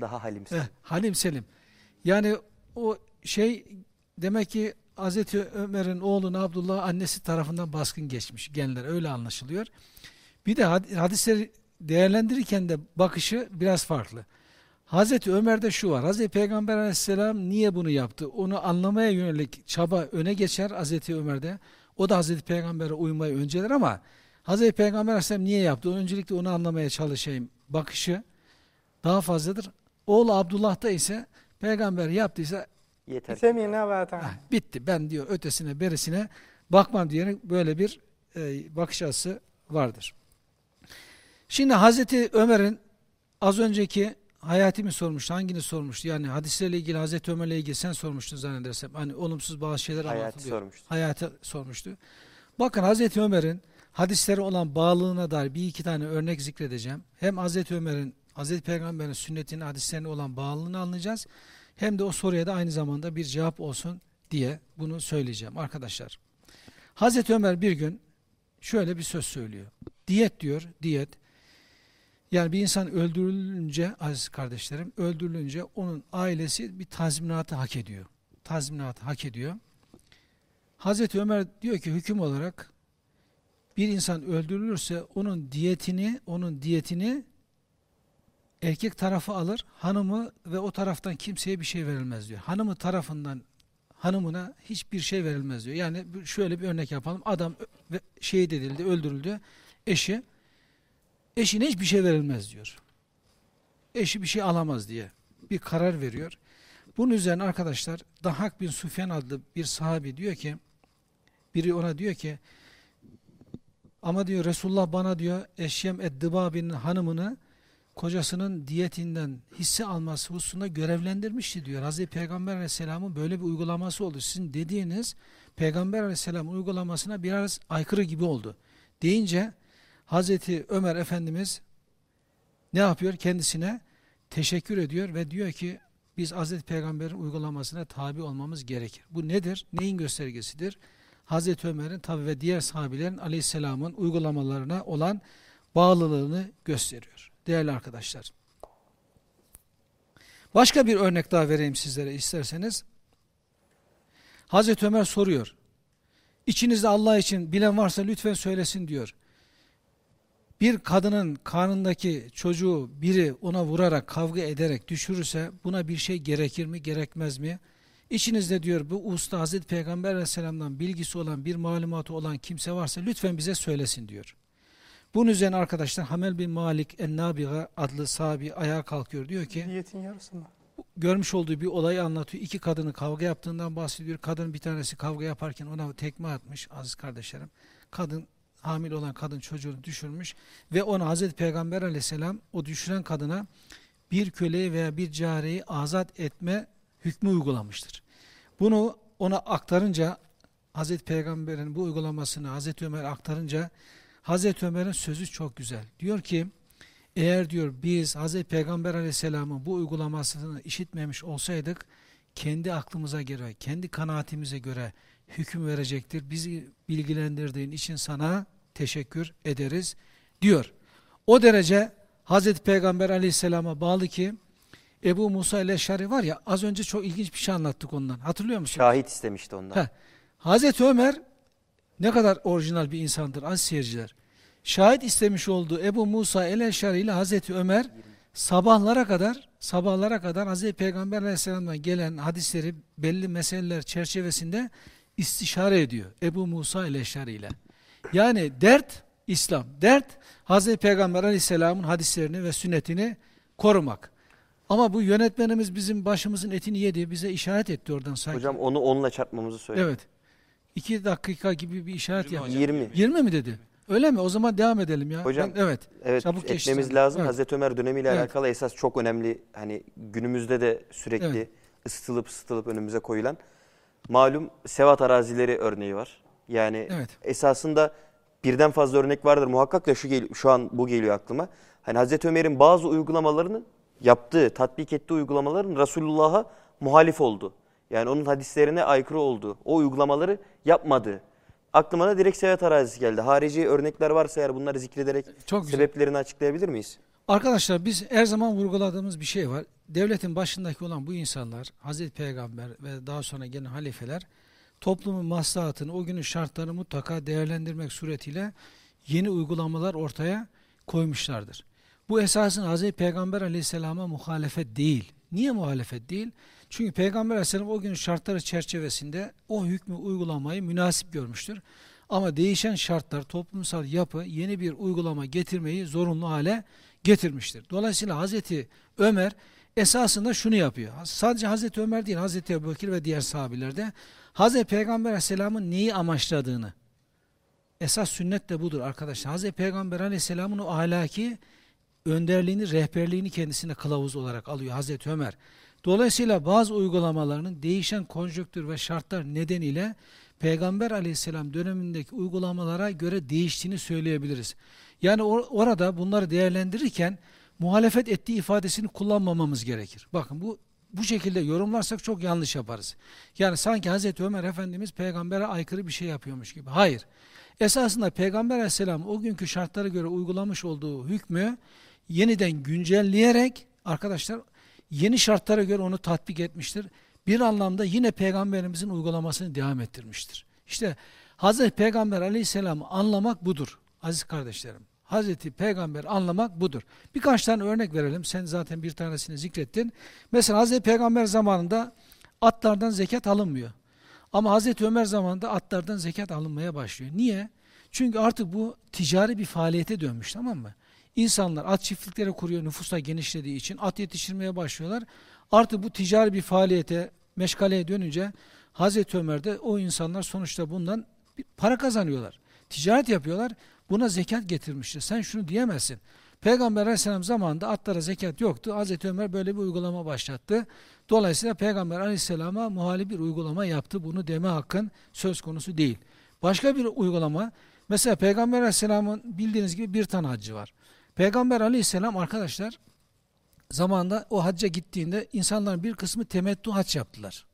Daha halimsin. Eh, Halim Selim. Yani o şey demek ki Hazreti Ömer'in oğlunu Abdullah annesi tarafından baskın geçmiş genler öyle anlaşılıyor. Bir de had- hadisleri değerlendirirken de bakışı biraz farklı. Hazreti Ömer'de şu var. Hazreti Peygamber aleyhisselam niye bunu yaptı? Onu anlamaya yönelik çaba öne geçer Hazreti Ömer'de. O da Hazreti Peygamber'e uymayı önceler ama Hazreti Peygamber aleyhisselam niye yaptı? Öncelikle onu anlamaya çalışayım. Bakışı daha fazladır. Oğlu Abdullah'ta ise peygamber yaptıysa Yeter. Semina ve. "Ah, bitti ben diyor ötesine berisine bakmam diyerek böyle bir e, bakış açısı vardır. Şimdi Hazreti Ömer'in az önceki Hayati mi sormuştu? Hangini sormuştu? Yani hadislerle ilgili Hazreti Ömer'le ilgili sen sormuştun zannedersem. Hani olumsuz bazı şeyler Hayati anlatılıyor. sormuştu. Hayati sormuştu. Bakın Hazreti Ömer'in hadislere olan bağlılığına dair bir iki tane örnek zikredeceğim. Hem Hazreti Ömer'in, Hazreti Peygamber'in sünnetine, hadislerine olan bağlılığını anlayacağız. Hem de o soruya da aynı zamanda bir cevap olsun diye bunu söyleyeceğim arkadaşlar. Hazreti Ömer bir gün şöyle bir söz söylüyor. Diyet diyor, diyet. Yani bir insan öldürülünce aziz kardeşlerim, öldürülünce onun ailesi bir tazminatı hak ediyor. Tazminatı hak ediyor. Hazreti Ömer diyor ki hüküm olarak bir insan öldürülürse onun diyetini, onun diyetini erkek tarafı alır, hanımı ve o taraftan kimseye bir şey verilmez diyor. Hanımı tarafından hanımına hiçbir şey verilmez diyor. Yani şöyle bir örnek yapalım. Adam şehit edildi, öldürüldü. Eşi eşine hiçbir şey verilmez diyor. Eşi bir şey alamaz diye bir karar veriyor. Bunun üzerine arkadaşlar Dahak bin Sufyan adlı bir sahabi diyor ki biri ona diyor ki ama diyor Resulullah bana diyor Eşyem Eddibab'in hanımını kocasının diyetinden hisse alması hususunda görevlendirmişti diyor. Hazreti Peygamber Aleyhisselam'ın böyle bir uygulaması oldu. Sizin dediğiniz Peygamber Aleyhisselam'ın uygulamasına biraz aykırı gibi oldu. Deyince Hazreti Ömer Efendimiz ne yapıyor? Kendisine teşekkür ediyor ve diyor ki biz Hazreti Peygamber'in uygulamasına tabi olmamız gerekir. Bu nedir? Neyin göstergesidir? Hazreti Ömer'in tabi ve diğer sahabilerin aleyhisselamın uygulamalarına olan bağlılığını gösteriyor. Değerli arkadaşlar. Başka bir örnek daha vereyim sizlere isterseniz. Hazreti Ömer soruyor. İçinizde Allah için bilen varsa lütfen söylesin diyor. Bir kadının karnındaki çocuğu biri ona vurarak, kavga ederek düşürürse buna bir şey gerekir mi, gerekmez mi? İçinizde diyor bu usta Hazreti Peygamber Aleyhisselam'dan bilgisi olan, bir malumatı olan kimse varsa lütfen bize söylesin diyor. Bunun üzerine arkadaşlar Hamel bin Malik en-Nabiga adlı sahabi ayağa kalkıyor. Diyor ki Niyetin yarısı mı? görmüş olduğu bir olayı anlatıyor. İki kadını kavga yaptığından bahsediyor. Kadın bir tanesi kavga yaparken ona tekme atmış aziz kardeşlerim. Kadın hamile olan kadın çocuğunu düşürmüş ve ona Hazreti Peygamber aleyhisselam o düşüren kadına bir köleyi veya bir cariyeyi azat etme hükmü uygulamıştır. Bunu ona aktarınca Hazreti Peygamber'in bu uygulamasını Hazreti Ömer aktarınca Hazreti Ömer'in sözü çok güzel. Diyor ki eğer diyor biz Hazreti Peygamber aleyhisselamın bu uygulamasını işitmemiş olsaydık kendi aklımıza göre, kendi kanaatimize göre hüküm verecektir. Bizi bilgilendirdiğin için sana teşekkür ederiz diyor. O derece Hazreti Peygamber aleyhisselama bağlı ki Ebu Musa el-Eşari var ya az önce çok ilginç bir şey anlattık ondan. Hatırlıyor musun? Şahit istemişti ondan. Heh. Hazreti Ömer ne kadar orijinal bir insandır az seyirciler. Şahit istemiş olduğu Ebu Musa el-Eşari ile Hazreti Ömer sabahlara kadar sabahlara kadar Hazreti Peygamber Aleyhisselam'dan gelen hadisleri belli meseleler çerçevesinde istişare ediyor Ebu Musa el-Eşari ile. Yani dert İslam, dert Hazreti Peygamber Aleyhisselam'ın hadislerini ve sünnetini korumak. Ama bu yönetmenimiz bizim başımızın etini yedi, bize işaret etti oradan sanki. Hocam onu onunla çarpmamızı söyledi. Evet. İki dakika gibi bir işaret yaptı. 20. 20 mi dedi? Öyle mi? O zaman devam edelim ya. Hocam, Ben- evet. Evet Çabuk etmemiz sanki. lazım. Evet. Hazreti Ömer dönemiyle Evet. alakalı esas çok önemli. Hani günümüzde de sürekli Evet. ısıtılıp ısıtılıp önümüze koyulan malum sevat arazileri örneği var. Yani Evet. esasında birden fazla örnek vardır muhakkak da şu gel- şu an bu geliyor aklıma. Hani Hazreti Ömer'in bazı uygulamalarının yaptığı, tatbik ettiği uygulamaların Resulullah'a muhalif oldu. Yani onun hadislerine aykırı oldu. O uygulamaları yapmadığı. Aklıma da direkt seyahat arazisi geldi. Harici örnekler varsa eğer bunları zikrederek Çok güzel. sebeplerini açıklayabilir miyiz? Arkadaşlar biz her zaman vurguladığımız bir şey var. Devletin başındaki olan bu insanlar, Hazreti Peygamber ve daha sonra gelen halifeler toplumun maslahatını, o günün şartlarını mutlaka değerlendirmek suretiyle yeni uygulamalar ortaya koymuşlardır. Bu esasın Hazreti Peygamber aleyhisselama muhalefet değil. Niye muhalefet değil? Çünkü Peygamber aleyhisselam o günün şartları çerçevesinde o hükmü uygulamayı münasip görmüştür. Ama değişen şartlar, toplumsal yapı yeni bir uygulama getirmeyi zorunlu hale getirmiştir. Dolayısıyla Hazreti Ömer esasında şunu yapıyor. Sadece Hazreti Ömer değil, Hazreti Ebubekir ve diğer sahabilerde Hazreti Peygamber Aleyhisselam'ın neyi amaçladığını esas sünnet de budur arkadaşlar. Hazreti Peygamber Aleyhisselam'ın o ahlaki önderliğini, rehberliğini kendisine kılavuz olarak alıyor Hazreti Ömer. Dolayısıyla bazı uygulamalarının değişen konjonktür ve şartlar nedeniyle Peygamber aleyhisselam dönemindeki uygulamalara göre değiştiğini söyleyebiliriz. Yani or- orada bunları değerlendirirken muhalefet ettiği ifadesini kullanmamamız gerekir. Bakın bu bu şekilde yorumlarsak çok yanlış yaparız. Yani sanki Hazreti Ömer Efendimiz peygambere aykırı bir şey yapıyormuş gibi. Hayır. Esasında Peygamber Aleyhisselam o günkü şartlara göre uygulamış olduğu hükmü yeniden güncelleyerek arkadaşlar yeni şartlara göre onu tatbik etmiştir. Bir anlamda yine Peygamberimizin uygulamasını devam ettirmiştir. İşte Hazreti Peygamber Aleyhisselam'ı anlamak budur aziz kardeşlerim. Hazreti Peygamber anlamak budur. Birkaç tane örnek verelim. Sen zaten bir tanesini zikrettin. Mesela Hazreti Peygamber zamanında atlardan zekat alınmıyor. Ama Hazreti Ömer zamanında atlardan zekat alınmaya başlıyor. Niye? Çünkü artık bu ticari bir faaliyete dönmüş tamam mı? İnsanlar at çiftlikleri kuruyor nüfusla genişlediği için at yetiştirmeye başlıyorlar. Artık bu ticari bir faaliyete, meşgaleye dönünce Hazreti Ömer'de o insanlar sonuçta bundan para kazanıyorlar. Ticaret yapıyorlar. Buna zekat getirmiştir. Sen şunu diyemezsin. Peygamber aleyhisselam zamanında atlara zekat yoktu. Hazreti Ömer böyle bir uygulama başlattı. Dolayısıyla Peygamber aleyhisselama muhalif bir uygulama yaptı. Bunu deme hakkın söz konusu değil. Başka bir uygulama, mesela Peygamber aleyhisselamın bildiğiniz gibi bir tane haccı var. Peygamber aleyhisselam arkadaşlar zamanında o hacca gittiğinde insanların bir kısmı temettü hac yaptılar.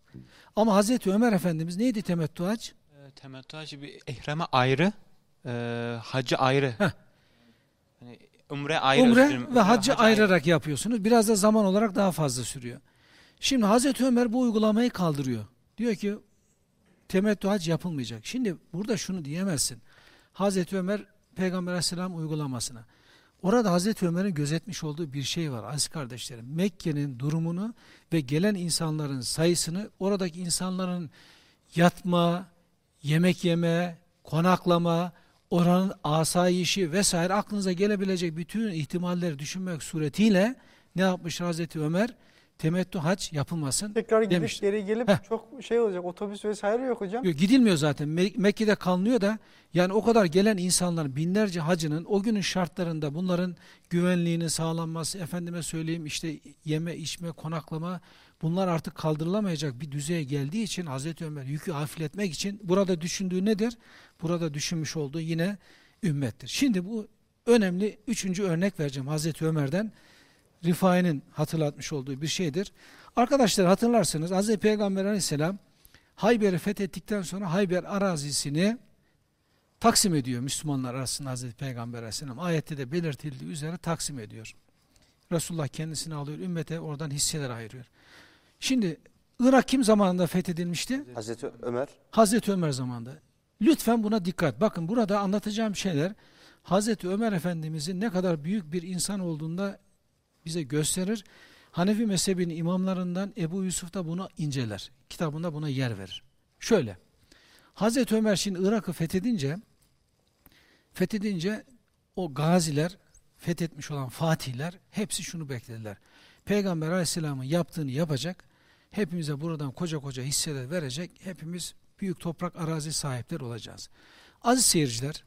Ama Hazreti Ömer Efendimiz neydi temettü hac? E, Temettü hacı bir ihrama ayrı, e, hacı ayrı. Heh. Yani umre ayrı. Umre özür ve haccı ayrı. ayırarak yapıyorsunuz. Biraz da zaman olarak daha fazla sürüyor. Şimdi Hazreti Ömer bu uygulamayı kaldırıyor. Diyor ki temettü hac yapılmayacak. Şimdi burada şunu diyemezsin. Hazreti Ömer Peygamber Aleyhisselam uygulamasına. Orada Hazreti Ömer'in gözetmiş olduğu bir şey var aziz kardeşlerim. Mekke'nin durumunu ve gelen insanların sayısını oradaki insanların yatma, yemek yeme, konaklama, oranın asayişi vesaire aklınıza gelebilecek bütün ihtimalleri düşünmek suretiyle ne yapmış Hazreti Ömer? Temettü hac yapılmasın. Tekrar gidip demiş. geri gelip Heh. çok şey olacak. Otobüs vesaire yok hocam. Yok, Gidilmiyor zaten. Me- Mekke'de kalınıyor da yani o kadar gelen insanların binlerce hacının o günün şartlarında bunların güvenliğinin sağlanması, efendime söyleyeyim işte yeme, içme, konaklama bunlar artık kaldırılamayacak bir düzeye geldiği için Hazreti Ömer yükü hafifletmek için burada düşündüğü nedir? Burada düşünmüş olduğu yine ümmettir. Şimdi bu önemli üçüncü örnek vereceğim Hazreti Ömer'den. Rifai'nin hatırlatmış olduğu bir şeydir. Arkadaşlar hatırlarsanız Hazreti Peygamber aleyhisselam Hayber'i fethettikten sonra Hayber arazisini taksim ediyor Müslümanlar arasında Hazreti Peygamber aleyhisselam. Ayette de belirtildiği üzere taksim ediyor. Resulullah kendisini alıyor, ümmete oradan hisseler ayırıyor. Şimdi Irak kim zamanında fethedilmişti? Hazreti Ömer Hazreti Ömer zamanında. Lütfen buna dikkat. Bakın burada anlatacağım şeyler Hazreti Ömer Efendimizin ne kadar büyük bir insan olduğunda bize gösterir. Hanefi mezhebinin imamlarından Ebu Yusuf da bunu inceler. Kitabında buna yer verir. Şöyle. Hazreti Ömer şimdi Irak'ı fethedince fethedince o gaziler fethetmiş olan fatihler hepsi şunu beklediler. Peygamber Aleyhisselam'ın yaptığını yapacak. Hepimize buradan koca koca hisseler verecek. Hepimiz büyük toprak arazi sahipleri olacağız. Aziz seyirciler,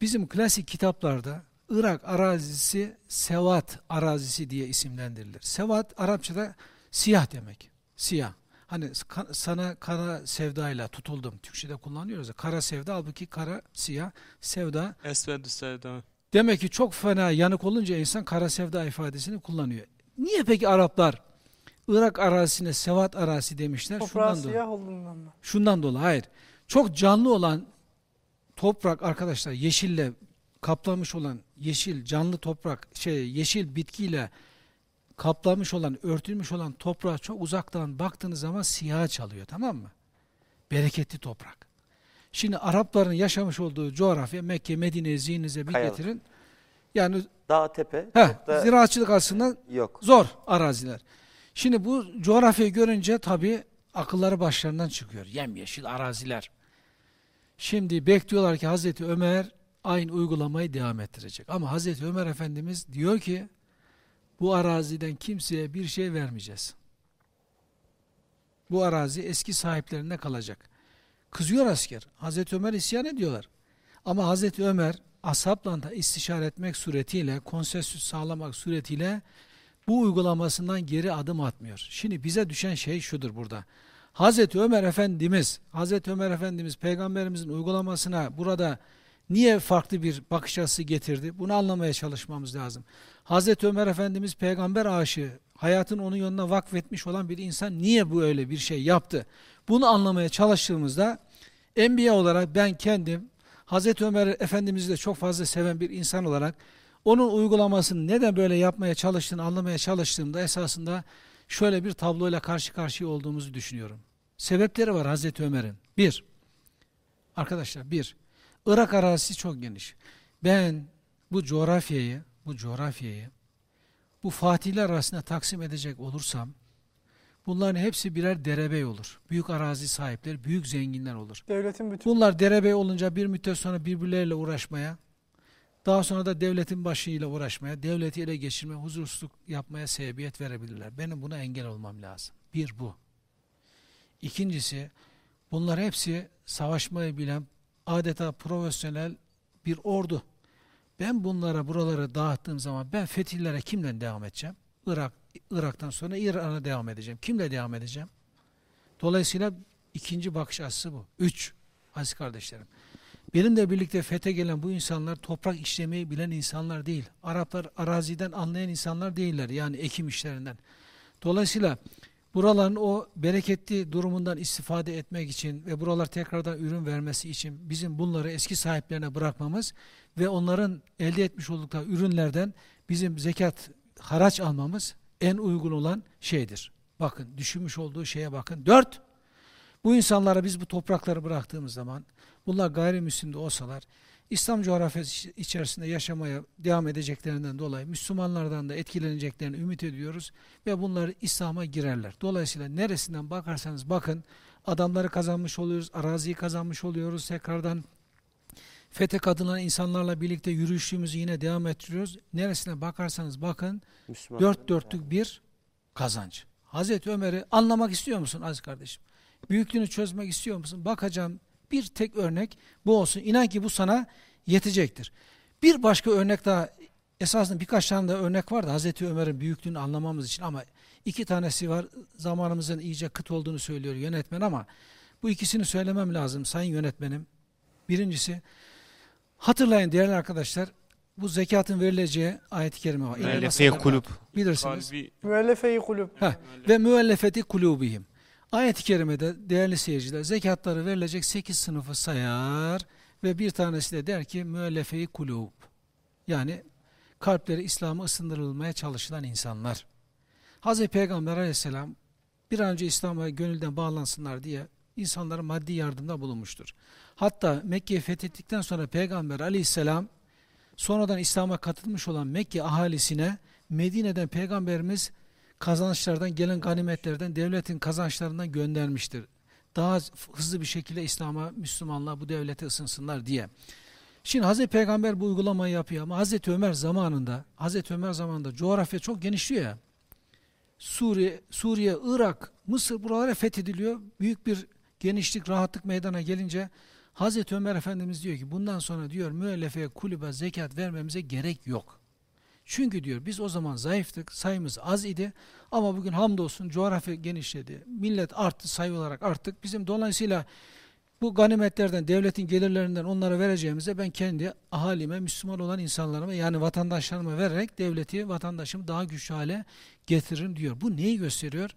bizim klasik kitaplarda Irak arazisi Sevat arazisi diye isimlendirilir. Sevat Arapçada siyah demek. Siyah. Hani ka- sana kara sevdayla tutuldum. Türkçe'de kullanıyoruz ya. Kara sevda halbuki kara siyah sevda. Esvedü sevda. Demek ki çok fena yanık olunca insan kara sevda ifadesini kullanıyor. Niye peki Araplar Irak arazisine Sevat arazisi demişler? Toprağı Şundan dolayı. siyah olduğundan mı? Şundan dolayı hayır. Çok canlı olan toprak arkadaşlar yeşille kaplamış olan yeşil canlı toprak şey yeşil bitkiyle kaplamış olan örtülmüş olan toprağa çok uzaktan baktığınız zaman siyah çalıyor tamam mı? Bereketli toprak. Şimdi Arapların yaşamış olduğu coğrafya Mekke, Medine'yi zihninize bir Kayalık. getirin. Yani dağ tepe heh, da ziraatçılık açısından yok. Zor araziler. Şimdi bu coğrafyayı görünce tabii akılları başlarından çıkıyor. Yemyeşil araziler. Şimdi bekliyorlar ki Hazreti Ömer aynı uygulamayı devam ettirecek. Ama Hazreti Ömer Efendimiz diyor ki bu araziden kimseye bir şey vermeyeceğiz. Bu arazi eski sahiplerinde kalacak. Kızıyor asker. Hazreti Ömer isyan ediyorlar. Ama Hazreti Ömer ashabla da istişare etmek suretiyle, konsensüs sağlamak suretiyle bu uygulamasından geri adım atmıyor. Şimdi bize düşen şey şudur burada. Hazreti Ömer Efendimiz, Hazreti Ömer Efendimiz peygamberimizin uygulamasına burada niye farklı bir bakış açısı getirdi? Bunu anlamaya çalışmamız lazım. Hazreti Ömer Efendimiz peygamber aşığı, hayatın onun yoluna vakfetmiş olan bir insan niye bu öyle bir şey yaptı? Bunu anlamaya çalıştığımızda Enbiya olarak ben kendim Hazreti Ömer Efendimiz'i de çok fazla seven bir insan olarak onun uygulamasını neden böyle yapmaya çalıştığını anlamaya çalıştığımda esasında şöyle bir tabloyla karşı karşıya olduğumuzu düşünüyorum. Sebepleri var Hazreti Ömer'in. Bir, arkadaşlar bir, Irak arazisi çok geniş. Ben bu coğrafyayı, bu coğrafyayı bu fatihler arasında taksim edecek olursam bunların hepsi birer derebey olur. Büyük arazi sahipleri, büyük zenginler olur. Devletin bütün Bunlar derebey olunca bir müddet sonra birbirleriyle uğraşmaya, daha sonra da devletin başıyla uğraşmaya, devleti ele geçirmeye, huzursuzluk yapmaya sebebiyet verebilirler. Benim buna engel olmam lazım. Bir bu. İkincisi, bunlar hepsi savaşmayı bilen adeta profesyonel bir ordu. Ben bunlara buraları dağıttığım zaman ben fetihlere kimden devam edeceğim? Irak, Irak'tan sonra İran'a devam edeceğim. Kimle devam edeceğim? Dolayısıyla ikinci bakış açısı bu. Üç, aziz kardeşlerim. Benimle birlikte fethe gelen bu insanlar toprak işlemeyi bilen insanlar değil. Araplar araziden anlayan insanlar değiller. Yani ekim işlerinden. Dolayısıyla buraların o bereketli durumundan istifade etmek için ve buralar tekrardan ürün vermesi için bizim bunları eski sahiplerine bırakmamız ve onların elde etmiş oldukları ürünlerden bizim zekat, haraç almamız en uygun olan şeydir. Bakın düşünmüş olduğu şeye bakın. Dört, bu insanlara biz bu toprakları bıraktığımız zaman bunlar gayrimüslim de olsalar İslam coğrafyası içerisinde yaşamaya devam edeceklerinden dolayı Müslümanlardan da etkileneceklerini ümit ediyoruz ve bunlar İslam'a girerler. Dolayısıyla neresinden bakarsanız bakın adamları kazanmış oluyoruz, araziyi kazanmış oluyoruz, tekrardan fethe kadılan insanlarla birlikte yürüyüşümüzü yine devam ettiriyoruz. Neresine bakarsanız bakın Müslüman. dört dörtlük bir kazanç. Hazreti Ömer'i anlamak istiyor musun aziz kardeşim? Büyüklüğünü çözmek istiyor musun? Bakacağım bir tek örnek bu olsun. İnan ki bu sana yetecektir. Bir başka örnek daha esasında birkaç tane de örnek var da Hazreti Ömer'in büyüklüğünü anlamamız için ama iki tanesi var. Zamanımızın iyice kıt olduğunu söylüyor yönetmen ama bu ikisini söylemem lazım sayın yönetmenim. Birincisi hatırlayın değerli arkadaşlar bu zekatın verileceği ayet-i kerime var. İnne Müellefe masalata- kulüp. Bilirsiniz. Müellefe-i kulüp. Ve müellefeti kulubihim. Ayet-i kerimede değerli seyirciler zekatları verilecek sekiz sınıfı sayar ve bir tanesi de der ki müellefe-i kulub. Yani kalpleri İslam'a ısındırılmaya çalışılan insanlar. Hazreti Peygamber aleyhisselam bir an önce İslam'a gönülden bağlansınlar diye insanlara maddi yardımda bulunmuştur. Hatta Mekke'yi fethettikten sonra Peygamber aleyhisselam sonradan İslam'a katılmış olan Mekke ahalisine Medine'den Peygamberimiz kazançlardan gelen ganimetlerden devletin kazançlarından göndermiştir. Daha hızlı bir şekilde İslam'a, Müslümanlığa bu devlete ısınsınlar diye. Şimdi Hazreti Peygamber bu uygulamayı yapıyor ama Hazreti Ömer zamanında, Hazreti Ömer zamanında coğrafya çok genişliyor ya. Suriye, Suriye, Irak, Mısır buralara fethediliyor. Büyük bir genişlik, rahatlık meydana gelince Hazreti Ömer Efendimiz diyor ki bundan sonra diyor müellefeye kulübe zekat vermemize gerek yok. Çünkü diyor biz o zaman zayıftık, sayımız az idi ama bugün hamdolsun coğrafya genişledi. Millet arttı, sayı olarak arttık. Bizim dolayısıyla bu ganimetlerden, devletin gelirlerinden onlara vereceğimize ben kendi ahalime, Müslüman olan insanlarıma yani vatandaşlarıma vererek devleti, vatandaşımı daha güçlü hale getiririm diyor. Bu neyi gösteriyor?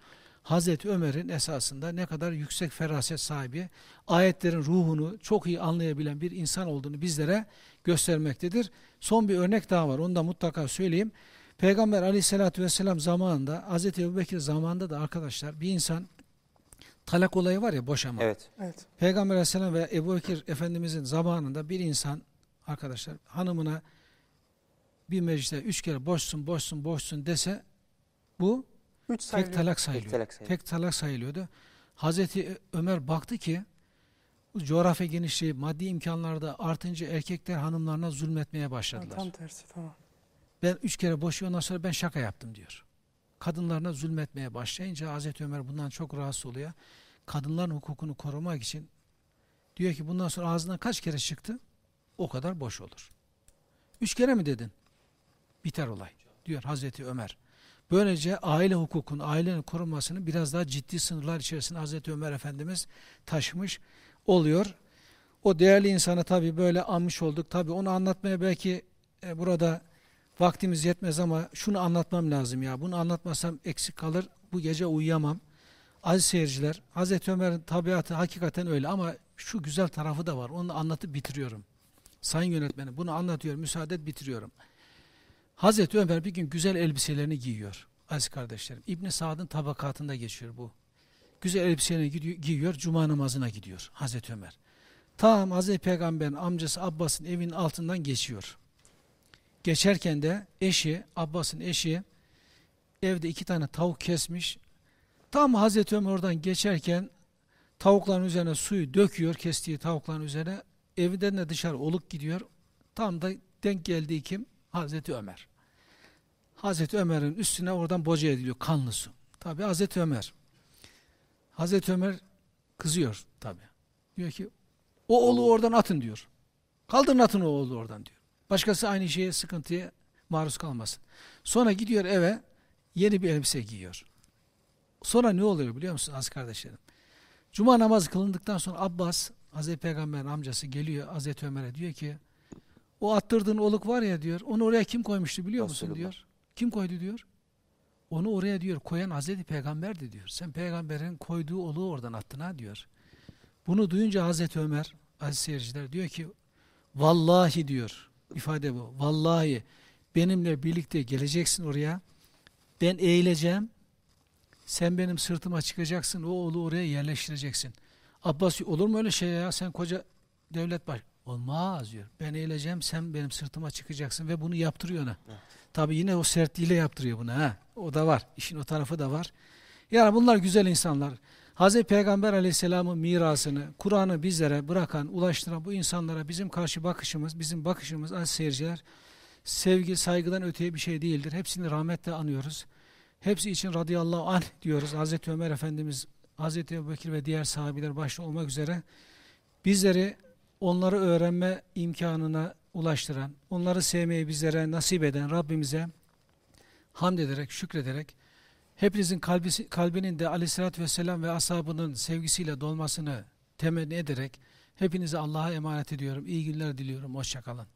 Hazreti Ömer'in esasında ne kadar yüksek feraset sahibi, ayetlerin ruhunu çok iyi anlayabilen bir insan olduğunu bizlere göstermektedir. Son bir örnek daha var, onu da mutlaka söyleyeyim. Peygamber aleyhissalatü vesselam zamanında, Hazreti Ebubekir zamanında da arkadaşlar bir insan talak olayı var ya boşama. Evet. Evet. Peygamber aleyhisselam ve Ebu Bekir Efendimizin zamanında bir insan arkadaşlar hanımına bir mecliste üç kere boşsun boşsun boşsun dese bu Üç tek sayılıyor. talak sayılıyor. İhtilak sayılır. Tek talak sayılıyordu. Hazreti Ömer baktı ki coğrafya genişliği maddi imkanlarda artınca erkekler hanımlarına zulmetmeye Ha, başladılar. Tam tersi tamam. Ben üç kere boşuyor ondan sonra ben şaka yaptım diyor. Kadınlarına zulmetmeye başlayınca Hazreti Ömer bundan çok rahatsız oluyor. Kadınların hukukunu korumak için diyor ki bundan sonra ağzından kaç kere çıktı? O kadar boş olur. Üç kere mi dedin? Biter olay diyor Hazreti Ömer. Böylece aile hukukun, ailenin korunmasını biraz daha ciddi sınırlar içerisinde Hazreti Ömer Efendimiz taşımış oluyor. O değerli insanı tabi böyle anmış olduk. Tabi onu anlatmaya belki e, burada Vaktimiz yetmez ama şunu anlatmam lazım ya. Bunu anlatmasam eksik kalır. Bu gece uyuyamam. Aziz seyirciler, Hazreti Ömer'in tabiatı hakikaten öyle ama şu güzel tarafı da var. Onu anlatıp bitiriyorum. Sayın yönetmenim bunu anlatıyorum. Müsaade et bitiriyorum. Hazreti Ömer bir gün güzel elbiselerini giyiyor. Aziz kardeşlerim. İbn Saad'ın tabakatında geçiyor bu. Güzel elbiselerini giyiyor, giyiyor, cuma namazına gidiyor Hazreti Ömer. Tam Hazreti Peygamber'in amcası Abbas'ın evinin altından geçiyor. Geçerken de eşi, Abbas'ın eşi evde iki tane tavuk kesmiş. Tam Hazreti Ömer oradan geçerken tavukların üzerine suyu döküyor, kestiği tavukların üzerine. Evinden de dışarı oluk gidiyor. Tam da denk geldiği kim? Hazreti Ömer. Hazreti Ömer'in üstüne oradan boca ediliyor kanlı su. Tabi Hazreti Ömer. Hazreti Ömer kızıyor tabi. Diyor ki o oğlu oradan atın diyor. Kaldırın atın o oğlu oradan diyor. Başkası aynı şeye sıkıntıya maruz kalmasın. Sonra gidiyor eve yeni bir elbise giyiyor. Sonra ne oluyor biliyor musunuz az kardeşlerim? Cuma namazı kılındıktan sonra Abbas, Hazreti Peygamber'in amcası geliyor Hazreti Ömer'e diyor ki o attırdığın oluk var ya diyor onu oraya kim koymuştu biliyor musun diyor. Kim koydu diyor. Onu oraya diyor koyan Hazreti Peygamber'di diyor. Sen peygamberin koyduğu oluğu oradan attın ha diyor. Bunu duyunca Hazreti Ömer aziz seyirciler diyor ki vallahi diyor ifade bu. Vallahi benimle birlikte geleceksin oraya. Ben eğileceğim. Sen benim sırtıma çıkacaksın. O oğlu oraya yerleştireceksin. Abbas olur mu öyle şey ya? Sen koca devlet baş. Olmaz diyor. Ben eğileceğim. Sen benim sırtıma çıkacaksın ve bunu yaptırıyor ona. Tabi yine o sertliğiyle yaptırıyor bunu. Ha. O da var. İşin o tarafı da var. Yani bunlar güzel insanlar. Hazreti Peygamber aleyhisselamın mirasını, Kur'an'ı bizlere bırakan, ulaştıran bu insanlara bizim karşı bakışımız, bizim bakışımız aziz seyirciler, sevgi, saygıdan öteye bir şey değildir. Hepsini rahmetle anıyoruz. Hepsi için radıyallahu anh diyoruz. Hazreti Ömer Efendimiz, Hazreti Ebubekir ve diğer sahabiler başta olmak üzere bizleri onları öğrenme imkanına ulaştıran, onları sevmeyi bizlere nasip eden Rabbimize hamd ederek, şükrederek hepinizin kalbisi, kalbinin de aleyhissalatü vesselam ve ashabının sevgisiyle dolmasını temenni ederek hepinize Allah'a emanet ediyorum. İyi günler diliyorum. Hoşçakalın.